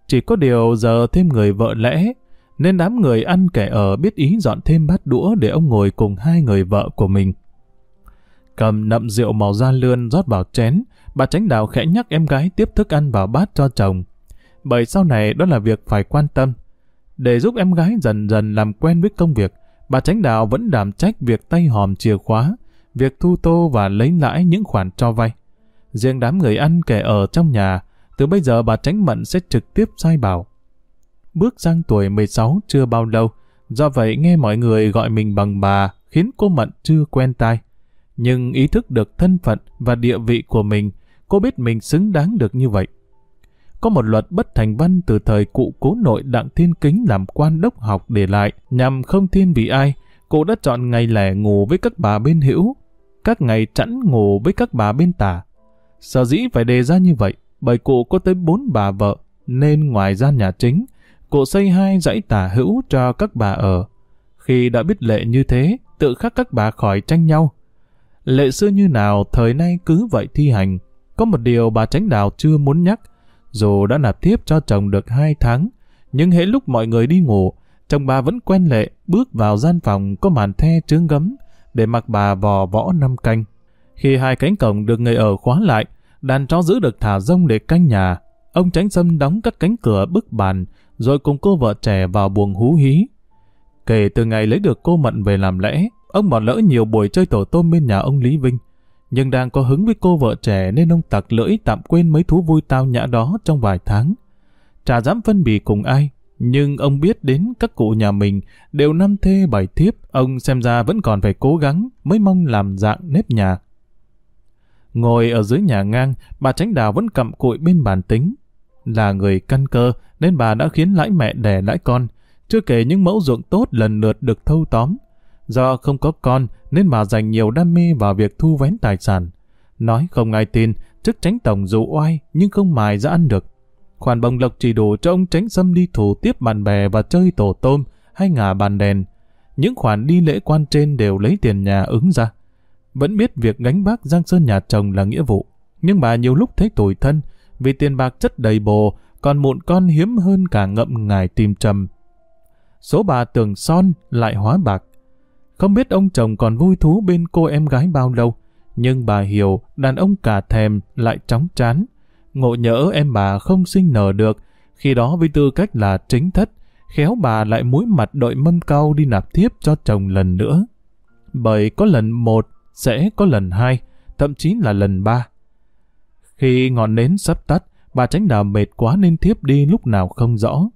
Chỉ có điều giờ thêm người vợ lẽ, nên đám người ăn kẻ ở biết ý dọn thêm bát đũa để ông ngồi cùng hai người vợ của mình cầm nậm rượu màu da lươn rót vào chén, bà tránh đạo khẽ nhắc em gái tiếp thức ăn vào bát cho chồng. Bởi sau này đó là việc phải quan tâm. Để giúp em gái dần dần làm quen với công việc, bà tránh đạo vẫn đảm trách việc tay hòm chìa khóa, việc thu tô và lấy lãi những khoản cho vay. Riêng đám người ăn kẻ ở trong nhà, từ bây giờ bà tránh mận sẽ trực tiếp sai bảo. Bước sang tuổi 16 chưa bao lâu, do vậy nghe mọi người gọi mình bằng bà khiến cô mận chưa quen tai nhưng ý thức được thân phận và địa vị của mình, cô biết mình xứng đáng được như vậy. Có một luật bất thành văn từ thời cụ cố nội Đặng Thiên Kính làm quan đốc học để lại nhằm không thiên vị ai, cụ đã chọn ngày lẻ ngủ với các bà bên hữu, các ngày chẵn ngủ với các bà bên tả. Sở dĩ phải đề ra như vậy, bởi cụ có tới bốn bà vợ, nên ngoài gian nhà chính, cụ xây hai dãy tả hữu cho các bà ở. Khi đã biết lệ như thế, tự khắc các bà khỏi tranh nhau, Lệ xưa như nào, thời nay cứ vậy thi hành. Có một điều bà tránh đào chưa muốn nhắc, dù đã nạp tiếp cho chồng được hai tháng, nhưng hễ lúc mọi người đi ngủ, chồng bà vẫn quen lệ bước vào gian phòng có màn the trướng gấm để mặc bà vò võ năm canh. Khi hai cánh cổng được người ở khóa lại, đàn chó giữ được thả rông để canh nhà. ông tránh sâm đóng các cánh cửa bức bàn, rồi cùng cô vợ trẻ vào buồng hú hí. Kể từ ngày lấy được cô Mận về làm lẽ, ông bỏ lỡ nhiều buổi chơi tổ tôm bên nhà ông Lý Vinh. Nhưng đang có hứng với cô vợ trẻ nên ông tặc lưỡi tạm quên mấy thú vui tao nhã đó trong vài tháng. Chả dám phân bì cùng ai, nhưng ông biết đến các cụ nhà mình đều năm thê bảy thiếp, ông xem ra vẫn còn phải cố gắng mới mong làm dạng nếp nhà. Ngồi ở dưới nhà ngang, bà Tránh Đào vẫn cặm cụi bên bàn tính. Là người căn cơ nên bà đã khiến lãi mẹ đẻ lãi con, chưa kể những mẫu ruộng tốt lần lượt được thâu tóm. Do không có con nên bà dành nhiều đam mê vào việc thu vén tài sản. Nói không ai tin, chức tránh tổng dù oai nhưng không mài ra ăn được. Khoản bồng lộc chỉ đủ cho ông tránh xâm đi thủ tiếp bạn bè và chơi tổ tôm hay ngả bàn đèn. Những khoản đi lễ quan trên đều lấy tiền nhà ứng ra. Vẫn biết việc gánh bác Giang Sơn nhà chồng là nghĩa vụ, nhưng bà nhiều lúc thấy tủi thân vì tiền bạc chất đầy bồ, còn mụn con hiếm hơn cả ngậm ngài tìm trầm. Số bà tưởng son lại hóa bạc. Không biết ông chồng còn vui thú bên cô em gái bao lâu, nhưng bà hiểu đàn ông cả thèm lại chóng chán. Ngộ nhỡ em bà không sinh nở được, khi đó với tư cách là chính thất, khéo bà lại muối mặt đội mâm cao đi nạp tiếp cho chồng lần nữa. Bởi có lần một, sẽ có lần hai, thậm chí là lần ba. Khi ngọn nến sắp tắt, bà tránh đào mệt quá nên thiếp đi lúc nào không rõ.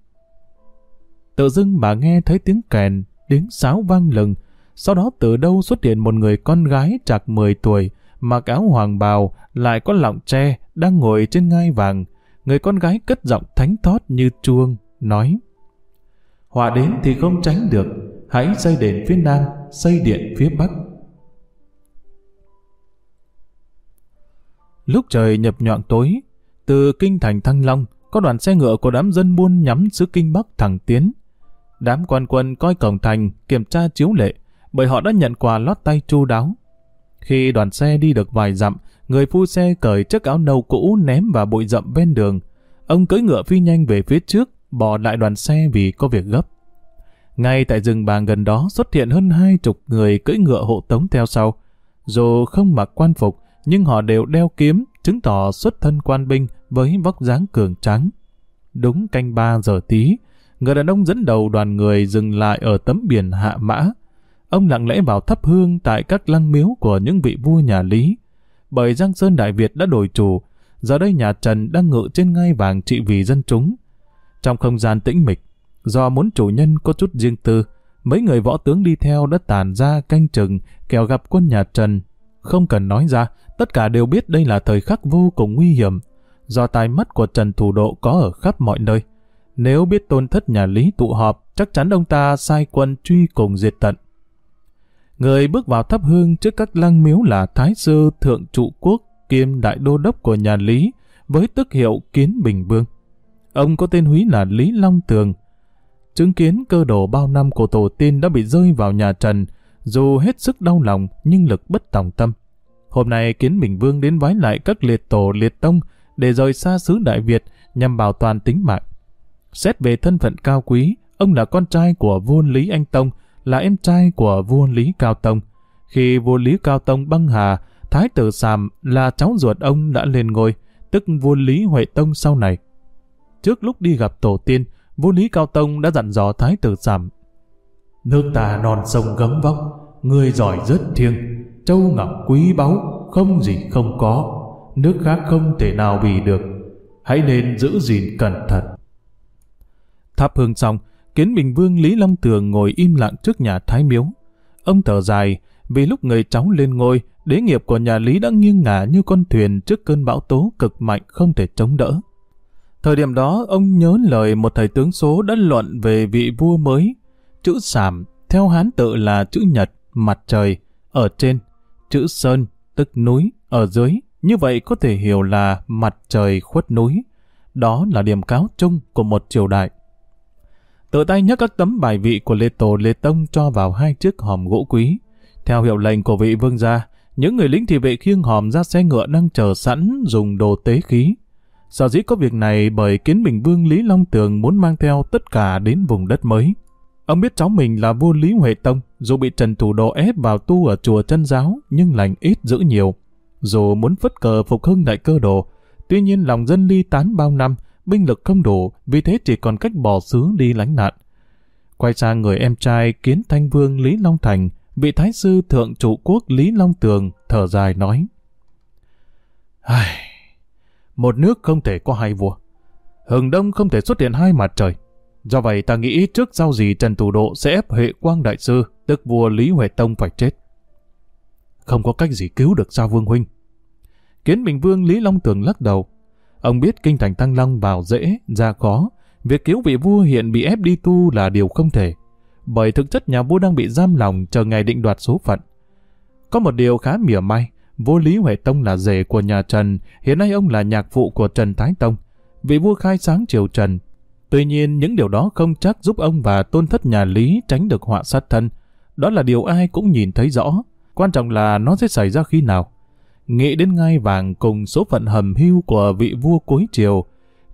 Tự dưng bà nghe thấy tiếng kèn, tiếng sáo vang lừng, sau đó từ đâu xuất hiện một người con gái chạc 10 tuổi, mặc áo hoàng bào, lại có lọng tre, đang ngồi trên ngai vàng. Người con gái cất giọng thánh thót như chuông, nói Họa đến thì không tránh được, hãy xây đền phía nam, xây điện phía bắc. Lúc trời nhập nhọn tối, từ kinh thành Thăng Long, có đoàn xe ngựa của đám dân buôn nhắm xứ kinh Bắc thẳng tiến. Đám quan quân coi cổng thành, kiểm tra chiếu lệ, bởi họ đã nhận quà lót tay chu đáo. Khi đoàn xe đi được vài dặm, người phu xe cởi chiếc áo nâu cũ ném vào bụi rậm ven đường. Ông cưỡi ngựa phi nhanh về phía trước, bỏ lại đoàn xe vì có việc gấp. Ngay tại rừng bàng gần đó xuất hiện hơn hai chục người cưỡi ngựa hộ tống theo sau. Dù không mặc quan phục, nhưng họ đều đeo kiếm, chứng tỏ xuất thân quan binh với vóc dáng cường trắng. Đúng canh ba giờ tí, người đàn ông dẫn đầu đoàn người dừng lại ở tấm biển hạ mã. Ông lặng lẽ vào thắp hương tại các lăng miếu của những vị vua nhà Lý. Bởi Giang Sơn Đại Việt đã đổi chủ, giờ đây nhà Trần đang ngự trên ngai vàng trị vì dân chúng. Trong không gian tĩnh mịch, do muốn chủ nhân có chút riêng tư, mấy người võ tướng đi theo đã tàn ra canh chừng kẻo gặp quân nhà Trần. Không cần nói ra, Tất cả đều biết đây là thời khắc vô cùng nguy hiểm, do tai mắt của Trần Thủ Độ có ở khắp mọi nơi. Nếu biết tôn thất nhà Lý tụ họp, chắc chắn ông ta sai quân truy cùng diệt tận. Người bước vào thắp hương trước các lăng miếu là Thái Sư Thượng Trụ Quốc kiêm Đại Đô Đốc của nhà Lý, với tước hiệu Kiến Bình Vương. Ông có tên húy là Lý Long Tường. Chứng kiến cơ đồ bao năm của tổ tiên đã bị rơi vào nhà Trần, dù hết sức đau lòng nhưng lực bất tòng tâm. Hôm nay Kiến Bình Vương đến vái lại các liệt tổ liệt tông để rời xa xứ Đại Việt nhằm bảo toàn tính mạng. Xét về thân phận cao quý, ông là con trai của vua Lý Anh Tông, là em trai của vua Lý Cao Tông. Khi vua Lý Cao Tông băng hà, Thái tử Sàm là cháu ruột ông đã lên ngôi, tức vua Lý Huệ Tông sau này. Trước lúc đi gặp tổ tiên, vua Lý Cao Tông đã dặn dò Thái tử Sàm. Nước ta non sông gấm vóc, người giỏi rất thiêng, châu ngọc quý báu, không gì không có, nước khác không thể nào vì được. Hãy nên giữ gìn cẩn thận. Thắp hương xong, kiến bình vương Lý Long Tường ngồi im lặng trước nhà Thái Miếu. Ông thở dài, vì lúc người cháu lên ngôi, đế nghiệp của nhà Lý đã nghiêng ngả như con thuyền trước cơn bão tố cực mạnh không thể chống đỡ. Thời điểm đó, ông nhớ lời một thầy tướng số đã luận về vị vua mới. Chữ Sảm, theo Hán tự là chữ Nhật, mặt trời, ở trên chữ Sơn, tức núi, ở dưới, như vậy có thể hiểu là mặt trời khuất núi. Đó là điểm cáo chung của một triều đại. Tự tay nhấc các tấm bài vị của Lê Tổ Lê Tông cho vào hai chiếc hòm gỗ quý. Theo hiệu lệnh của vị vương gia, những người lính thị vệ khiêng hòm ra xe ngựa đang chờ sẵn dùng đồ tế khí. Sở dĩ có việc này bởi kiến bình vương Lý Long Tường muốn mang theo tất cả đến vùng đất mới. Ông biết cháu mình là vua Lý Huệ Tông, dù bị Trần Thủ Độ ép vào tu ở chùa chân giáo, nhưng lành ít giữ nhiều. Dù muốn phất cờ phục hưng đại cơ đồ, tuy nhiên lòng dân ly tán bao năm, binh lực không đủ, vì thế chỉ còn cách bỏ xứ đi lánh nạn. Quay sang người em trai kiến thanh vương Lý Long Thành, vị thái sư thượng trụ quốc Lý Long Tường thở dài nói. Ai... Một nước không thể có hai vua. Hừng đông không thể xuất hiện hai mặt trời. Do vậy ta nghĩ trước sau gì Trần Tù Độ sẽ ép Huệ Quang Đại Sư, tức vua Lý Huệ Tông phải chết. Không có cách gì cứu được sao Vương Huynh. Kiến Bình Vương Lý Long Tường lắc đầu. Ông biết kinh thành Tăng Long vào dễ, ra khó. Việc cứu vị vua hiện bị ép đi tu là điều không thể. Bởi thực chất nhà vua đang bị giam lòng chờ ngày định đoạt số phận. Có một điều khá mỉa mai, vua Lý Huệ Tông là rể của nhà Trần, hiện nay ông là nhạc phụ của Trần Thái Tông. Vị vua khai sáng triều Trần. Tuy nhiên những điều đó không chắc giúp ông và tôn thất nhà Lý tránh được họa sát thân. Đó là điều ai cũng nhìn thấy rõ. Quan trọng là nó sẽ xảy ra khi nào. Nghĩ đến ngai vàng cùng số phận hầm hưu của vị vua cuối triều,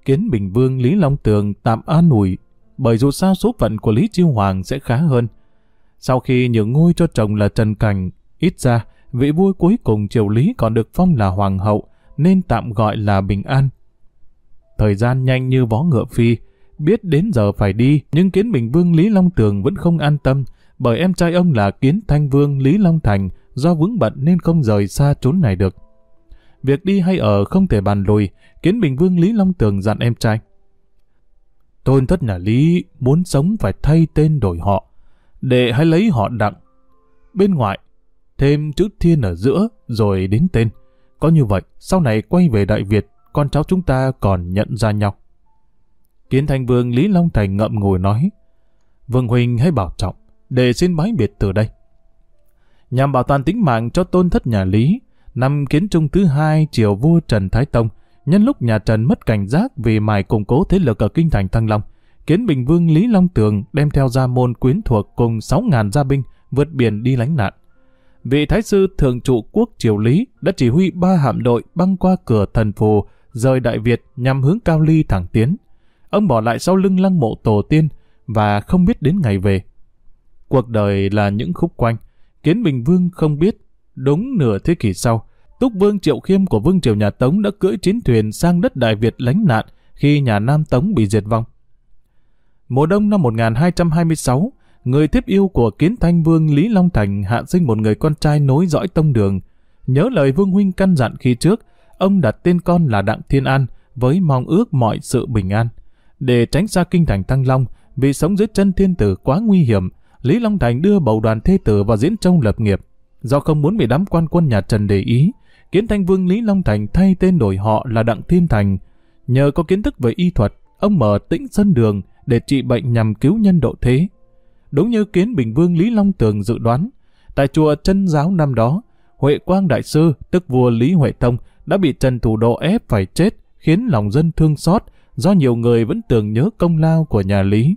kiến bình vương Lý Long Tường tạm an ủi, bởi dù sao số phận của Lý Chiêu Hoàng sẽ khá hơn. Sau khi nhường ngôi cho chồng là Trần Cảnh, ít ra vị vua cuối cùng triều Lý còn được phong là Hoàng hậu, nên tạm gọi là Bình An. Thời gian nhanh như vó ngựa phi, biết đến giờ phải đi, nhưng kiến bình vương Lý Long Tường vẫn không an tâm, bởi em trai ông là kiến thanh vương Lý Long Thành, do vướng bận nên không rời xa chốn này được. Việc đi hay ở không thể bàn lùi, kiến bình vương Lý Long Tường dặn em trai. Tôn thất nhà Lý muốn sống phải thay tên đổi họ, để hãy lấy họ đặng. Bên ngoài, thêm chữ thiên ở giữa rồi đến tên. Có như vậy, sau này quay về Đại Việt, con cháu chúng ta còn nhận ra nhau. Kiến thành vương Lý Long Thành ngậm ngùi nói, Vương huỳnh hãy bảo trọng, để xin bái biệt từ đây. Nhằm bảo toàn tính mạng cho tôn thất nhà Lý, năm kiến trung thứ hai triều vua Trần Thái Tông, nhân lúc nhà Trần mất cảnh giác vì mài củng cố thế lực ở kinh thành Thăng Long, kiến bình vương Lý Long Tường đem theo gia môn quyến thuộc cùng 6.000 gia binh vượt biển đi lánh nạn. Vị thái sư thượng trụ quốc triều Lý đã chỉ huy ba hạm đội băng qua cửa thần phù, rời Đại Việt nhằm hướng Cao Ly thẳng tiến. Ông bỏ lại sau lưng lăng mộ tổ tiên và không biết đến ngày về. Cuộc đời là những khúc quanh. Kiến Bình Vương không biết. Đúng nửa thế kỷ sau, Túc Vương Triệu Khiêm của Vương Triều nhà Tống đã cưỡi chiến thuyền sang đất Đại Việt lánh nạn khi nhà Nam Tống bị diệt vong. Mùa đông năm 1226, người tiếp yêu của Kiến Thanh Vương Lý Long Thành hạ sinh một người con trai nối dõi tông đường. Nhớ lời Vương Huynh căn dặn khi trước, ông đặt tên con là Đặng Thiên An với mong ước mọi sự bình an. Để tránh xa kinh thành Tăng Long, vì sống dưới chân thiên tử quá nguy hiểm, Lý Long Thành đưa bầu đoàn thê tử vào diễn trông lập nghiệp. Do không muốn bị đám quan quân nhà Trần để ý, Kiến Thanh Vương Lý Long Thành thay tên đổi họ là Đặng Thiên Thành. Nhờ có kiến thức về y thuật, ông mở tĩnh sân đường để trị bệnh nhằm cứu nhân độ thế. Đúng như Kiến Bình Vương Lý Long Tường dự đoán, tại chùa chân giáo năm đó, Huệ Quang Đại Sư, tức vua Lý Huệ Tông, đã bị Trần Thủ Độ ép phải chết, khiến lòng dân thương xót, do nhiều người vẫn tưởng nhớ công lao của nhà Lý.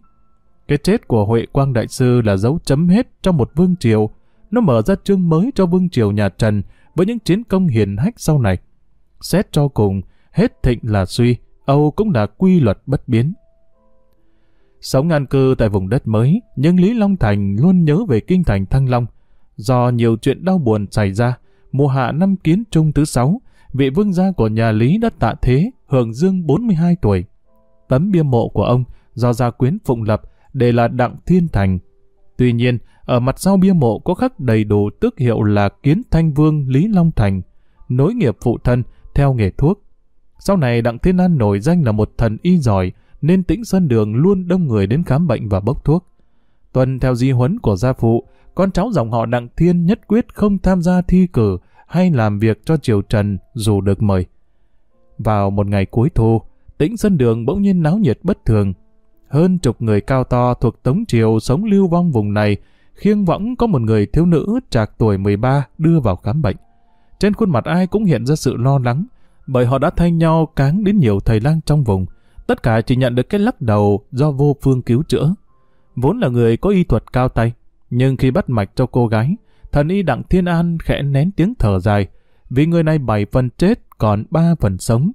Cái chết của Huệ Quang Đại Sư là dấu chấm hết trong một vương triều. Nó mở ra chương mới cho vương triều nhà Trần với những chiến công hiền hách sau này. Xét cho cùng, hết thịnh là suy, Âu cũng là quy luật bất biến. Sống an cư tại vùng đất mới, nhưng Lý Long Thành luôn nhớ về kinh thành Thăng Long. Do nhiều chuyện đau buồn xảy ra, mùa hạ năm kiến trung thứ sáu, vị vương gia của nhà Lý đã tạ thế, hưởng dương 42 tuổi. Tấm bia mộ của ông do gia quyến phụng lập để là Đặng Thiên Thành. Tuy nhiên, ở mặt sau bia mộ có khắc đầy đủ tước hiệu là Kiến Thanh Vương Lý Long Thành, nối nghiệp phụ thân theo nghề thuốc. Sau này Đặng Thiên An nổi danh là một thần y giỏi, nên tĩnh Sơn Đường luôn đông người đến khám bệnh và bốc thuốc. Tuần theo di huấn của gia phụ, con cháu dòng họ Đặng Thiên nhất quyết không tham gia thi cử hay làm việc cho triều Trần dù được mời. Vào một ngày cuối thu, tĩnh Sơn Đường bỗng nhiên náo nhiệt bất thường, hơn chục người cao to thuộc Tống Triều sống lưu vong vùng này, khiêng võng có một người thiếu nữ trạc tuổi 13 đưa vào khám bệnh. Trên khuôn mặt ai cũng hiện ra sự lo lắng, bởi họ đã thay nhau cáng đến nhiều thầy lang trong vùng. Tất cả chỉ nhận được cái lắc đầu do vô phương cứu chữa. Vốn là người có y thuật cao tay, nhưng khi bắt mạch cho cô gái, thần y Đặng Thiên An khẽ nén tiếng thở dài, vì người này bảy phần chết còn ba phần sống.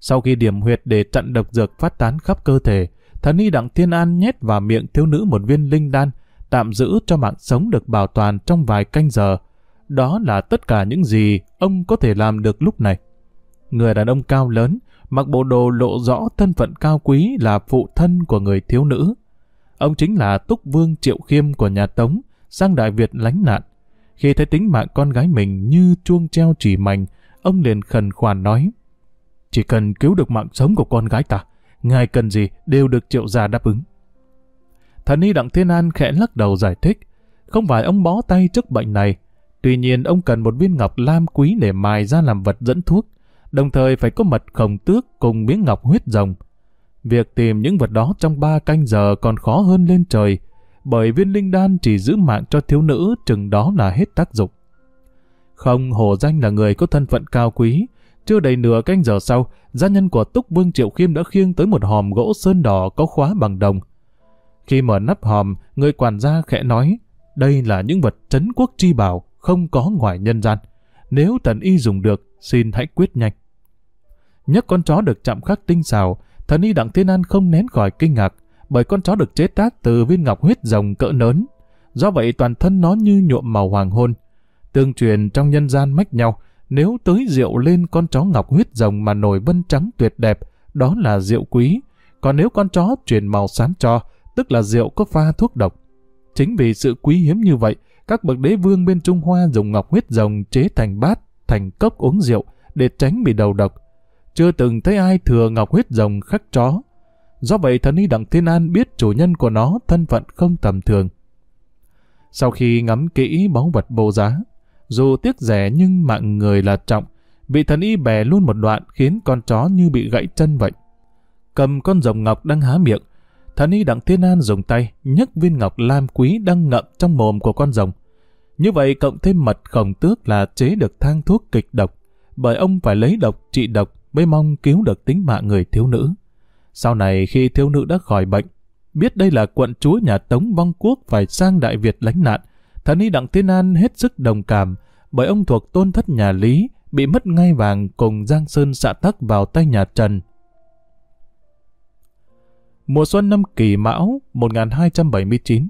Sau khi điểm huyệt để chặn độc dược phát tán khắp cơ thể, thần y Đặng Thiên An nhét vào miệng thiếu nữ một viên linh đan, tạm giữ cho mạng sống được bảo toàn trong vài canh giờ. Đó là tất cả những gì ông có thể làm được lúc này. Người đàn ông cao lớn, mặc bộ đồ lộ rõ thân phận cao quý là phụ thân của người thiếu nữ. Ông chính là Túc Vương Triệu Khiêm của nhà Tống, sang Đại Việt lánh nạn. Khi thấy tính mạng con gái mình như chuông treo chỉ mảnh, ông liền khẩn khoản nói, Chỉ cần cứu được mạng sống của con gái ta, ngài cần gì đều được triệu gia đáp ứng. Thần y Đặng Thiên An khẽ lắc đầu giải thích, không phải ông bó tay trước bệnh này, tuy nhiên ông cần một viên ngọc lam quý để mài ra làm vật dẫn thuốc, đồng thời phải có mật khổng tước cùng miếng ngọc huyết rồng. Việc tìm những vật đó trong ba canh giờ còn khó hơn lên trời, bởi viên linh đan chỉ giữ mạng cho thiếu nữ chừng đó là hết tác dụng. Không hồ danh là người có thân phận cao quý, chưa đầy nửa canh giờ sau, gia nhân của Túc Vương Triệu Khiêm đã khiêng tới một hòm gỗ sơn đỏ có khóa bằng đồng. Khi mở nắp hòm, người quản gia khẽ nói, đây là những vật trấn quốc chi bảo, không có ngoài nhân gian. Nếu thần y dùng được, xin hãy quyết nhanh. Nhấc con chó được chạm khắc tinh xào, thần y Đặng Thiên An không nén khỏi kinh ngạc, bởi con chó được chế tác từ viên ngọc huyết rồng cỡ lớn. Do vậy toàn thân nó như nhuộm màu hoàng hôn. Tương truyền trong nhân gian mách nhau, nếu tới rượu lên con chó ngọc huyết rồng mà nổi vân trắng tuyệt đẹp, đó là rượu quý. Còn nếu con chó chuyển màu xám cho, tức là rượu có pha thuốc độc. Chính vì sự quý hiếm như vậy, các bậc đế vương bên Trung Hoa dùng ngọc huyết rồng chế thành bát, thành cốc uống rượu để tránh bị đầu độc. Chưa từng thấy ai thừa ngọc huyết rồng khắc chó. Do vậy thần y Đặng Thiên An biết chủ nhân của nó thân phận không tầm thường. Sau khi ngắm kỹ báu vật bồ giá, dù tiếc rẻ nhưng mạng người là trọng, bị thần y bè luôn một đoạn khiến con chó như bị gãy chân vậy. Cầm con rồng ngọc đang há miệng, thần y Đặng Thiên An dùng tay nhấc viên ngọc lam quý đang ngậm trong mồm của con rồng. Như vậy cộng thêm mật khổng tước là chế được thang thuốc kịch độc, bởi ông phải lấy độc trị độc mới mong cứu được tính mạng người thiếu nữ. Sau này khi thiếu nữ đã khỏi bệnh, biết đây là quận chúa nhà Tống vong quốc phải sang Đại Việt lánh nạn, thần y Đặng Tiên An hết sức đồng cảm, bởi ông thuộc tôn thất nhà Lý, bị mất ngai vàng cùng Giang Sơn xạ tắc vào tay nhà Trần. Mùa xuân năm Kỷ Mão 1279,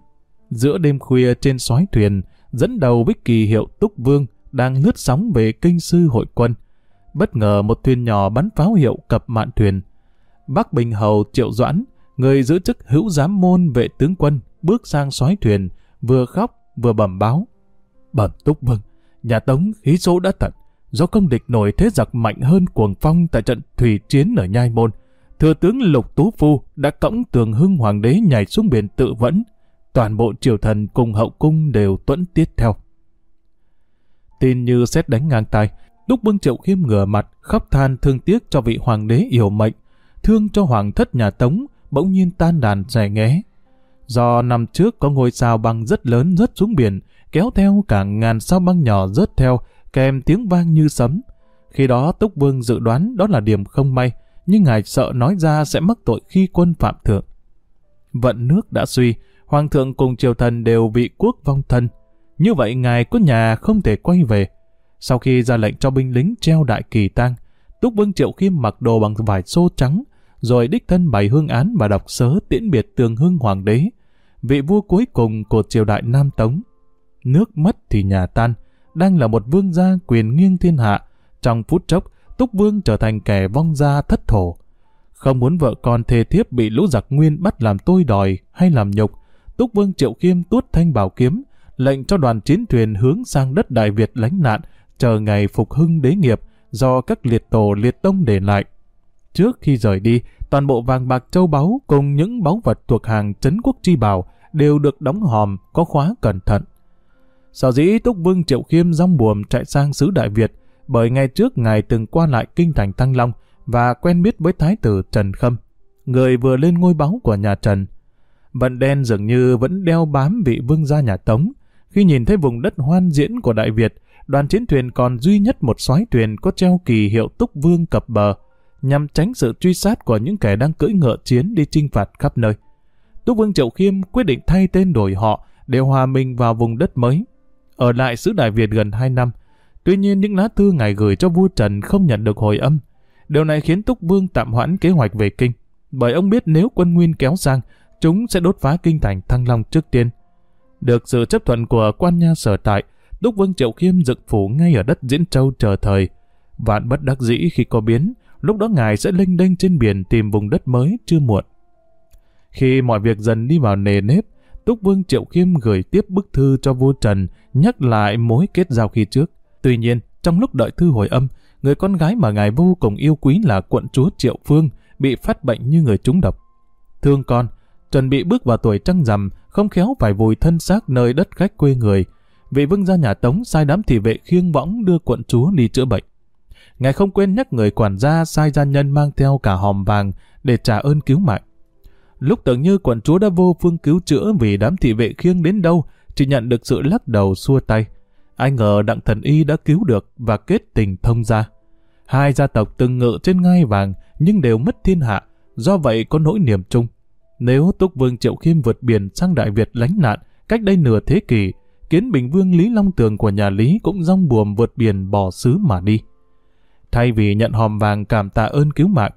giữa đêm khuya trên sói thuyền, dẫn đầu bích kỳ hiệu Túc Vương đang lướt sóng về kinh sư hội quân. Bất ngờ một thuyền nhỏ bắn pháo hiệu cập mạn thuyền. Bắc Bình Hầu Triệu Doãn, người giữ chức hữu giám môn vệ tướng quân, bước sang sói thuyền, vừa khóc vừa bẩm báo. Bẩm Túc Vương, nhà Tống khí số đã tận, do công địch nổi thế giặc mạnh hơn cuồng phong tại trận thủy chiến ở Nhai Môn. Thừa tướng Lục Tú Phu đã cõng tường hưng hoàng đế nhảy xuống biển tự vẫn, toàn bộ triều thần cùng hậu cung đều tuẫn tiết theo. Tin như xét đánh ngang tay Đúc Bưng Triệu Khiêm ngửa mặt, khóc than thương tiếc cho vị hoàng đế yêu mệnh, thương cho hoàng thất nhà Tống, bỗng nhiên tan đàn rẻ nghé. Do năm trước có ngôi sao băng rất lớn rớt xuống biển, kéo theo cả ngàn sao băng nhỏ rớt theo, kèm tiếng vang như sấm. Khi đó Túc Vương dự đoán đó là điểm không may, nhưng ngài sợ nói ra sẽ mắc tội khi quân phạm thượng. Vận nước đã suy, hoàng thượng cùng triều thần đều bị quốc vong thân. Như vậy ngài có nhà không thể quay về. Sau khi ra lệnh cho binh lính treo đại kỳ tang, Túc Vương Triệu Khiêm mặc đồ bằng vải xô trắng, rồi đích thân bày hương án và đọc sớ tiễn biệt tường hưng hoàng đế, vị vua cuối cùng của triều đại Nam Tống. Nước mất thì nhà tan, đang là một vương gia quyền nghiêng thiên hạ. Trong phút chốc, Túc Vương trở thành kẻ vong gia thất thổ. Không muốn vợ con thê thiếp bị lũ giặc nguyên bắt làm tôi đòi hay làm nhục, Túc Vương Triệu Khiêm tuốt thanh bảo kiếm, lệnh cho đoàn chiến thuyền hướng sang đất Đại Việt lánh nạn, chờ ngày phục hưng đế nghiệp do các liệt tổ liệt tông để lại. Trước khi rời đi, toàn bộ vàng bạc châu báu cùng những báu vật thuộc hàng trấn quốc chi bảo đều được đóng hòm, có khóa cẩn thận. Sở dĩ Túc Vương Triệu Khiêm rong buồm chạy sang xứ Đại Việt, bởi ngay trước ngài từng qua lại kinh thành Thăng Long và quen biết với Thái tử Trần Khâm, người vừa lên ngôi báu của nhà Trần. Vận đen dường như vẫn đeo bám vị vương gia nhà Tống. Khi nhìn thấy vùng đất hoan diễn của Đại Việt, đoàn chiến thuyền còn duy nhất một soái thuyền có treo kỳ hiệu Túc Vương cập bờ, nhằm tránh sự truy sát của những kẻ đang cưỡi ngựa chiến đi chinh phạt khắp nơi. Túc Vương Triệu Khiêm quyết định thay tên đổi họ để hòa mình vào vùng đất mới. Ở lại xứ Đại Việt gần 2 năm, tuy nhiên những lá thư ngài gửi cho vua Trần không nhận được hồi âm. Điều này khiến Túc Vương tạm hoãn kế hoạch về kinh, bởi ông biết nếu quân nguyên kéo sang, chúng sẽ đốt phá kinh thành Thăng Long trước tiên. Được sự chấp thuận của quan nha sở tại, Túc Vương Triệu Khiêm dựng phủ ngay ở đất Diễn Châu chờ thời. Vạn bất đắc dĩ khi có biến, lúc đó ngài sẽ lênh đênh trên biển tìm vùng đất mới chưa muộn. Khi mọi việc dần đi vào nề nếp, Túc Vương Triệu Khiêm gửi tiếp bức thư cho vua Trần, nhắc lại mối kết giao khi trước. Tuy nhiên, trong lúc đợi thư hồi âm, người con gái mà ngài vô cùng yêu quý là quận chúa Triệu Phương bị phát bệnh như người trúng độc. Thương con, chuẩn bị bước vào tuổi trăng rằm, không khéo phải vùi thân xác nơi đất khách quê người. Vị vương gia nhà Tống sai đám thị vệ khiêng võng đưa quận chúa đi chữa bệnh. Ngài không quên nhắc người quản gia sai gia nhân mang theo cả hòm vàng để trả ơn cứu mạng. Lúc tưởng như quận chúa đã vô phương cứu chữa vì đám thị vệ khiêng đến đâu, chỉ nhận được sự lắc đầu xua tay. Ai ngờ đặng thần y đã cứu được và kết tình thông gia. Hai gia tộc từng ngự trên ngai vàng nhưng đều mất thiên hạ, do vậy có nỗi niềm chung. Nếu Túc Vương Triệu Khiêm vượt biển sang Đại Việt lánh nạn cách đây nửa thế kỷ, kiến Bình Vương Lý Long Tường của nhà Lý cũng rong buồm vượt biển bỏ xứ mà đi. Thay vì nhận hòm vàng cảm tạ ơn cứu mạng,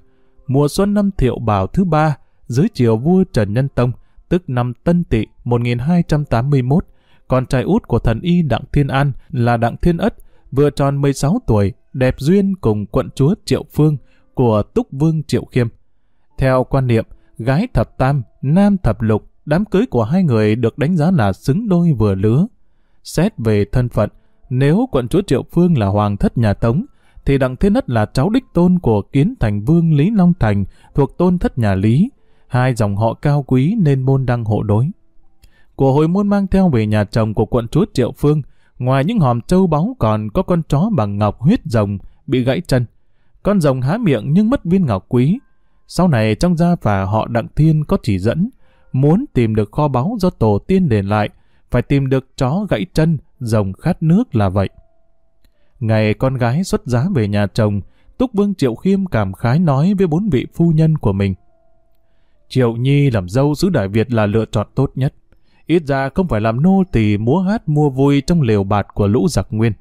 mùa xuân năm Thiệu Bảo thứ ba, dưới triều vua Trần Nhân Tông, tức năm Tân Tỵ 1281, con trai út của thần y Đặng Thiên An là Đặng Thiên Ất, vừa tròn 16 tuổi, đẹp duyên cùng quận chúa Triệu Phương của Túc Vương Triệu Khiêm. Theo quan niệm, gái thập tam, nam thập lục, đám cưới của hai người được đánh giá là xứng đôi vừa lứa. Xét về thân phận, nếu quận chúa Triệu Phương là hoàng thất nhà Tống, thì Đặng Thiên Ất là cháu đích tôn của kiến thành vương Lý Long Thành thuộc tôn thất nhà Lý, hai dòng họ cao quý nên môn đăng hộ đối. Của hồi môn mang theo về nhà chồng của quận chúa Triệu Phương, ngoài những hòm châu báu còn có con chó bằng ngọc huyết rồng bị gãy chân. Con rồng há miệng nhưng mất viên ngọc quý. Sau này trong gia phả họ Đặng Thiên có chỉ dẫn, muốn tìm được kho báu do tổ tiên để lại, phải tìm được chó gãy chân, rồng khát nước là vậy. Ngày con gái xuất giá về nhà chồng, Túc Vương Triệu Khiêm cảm khái nói với bốn vị phu nhân của mình. Triệu Nhi làm dâu xứ Đại Việt là lựa chọn tốt nhất. Ít ra không phải làm nô tỳ múa hát mua vui trong lều bạt của lũ giặc nguyên.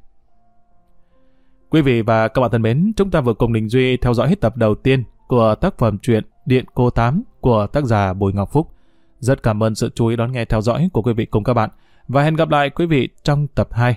Quý vị và các bạn thân mến, chúng ta vừa cùng Đình Duy theo dõi hết tập đầu tiên của tác phẩm truyện Điện Cô Tám của tác giả Bùi Ngọc Phúc. Rất cảm ơn sự chú ý đón nghe theo dõi của quý vị cùng các bạn và hẹn gặp lại quý vị trong tập 2.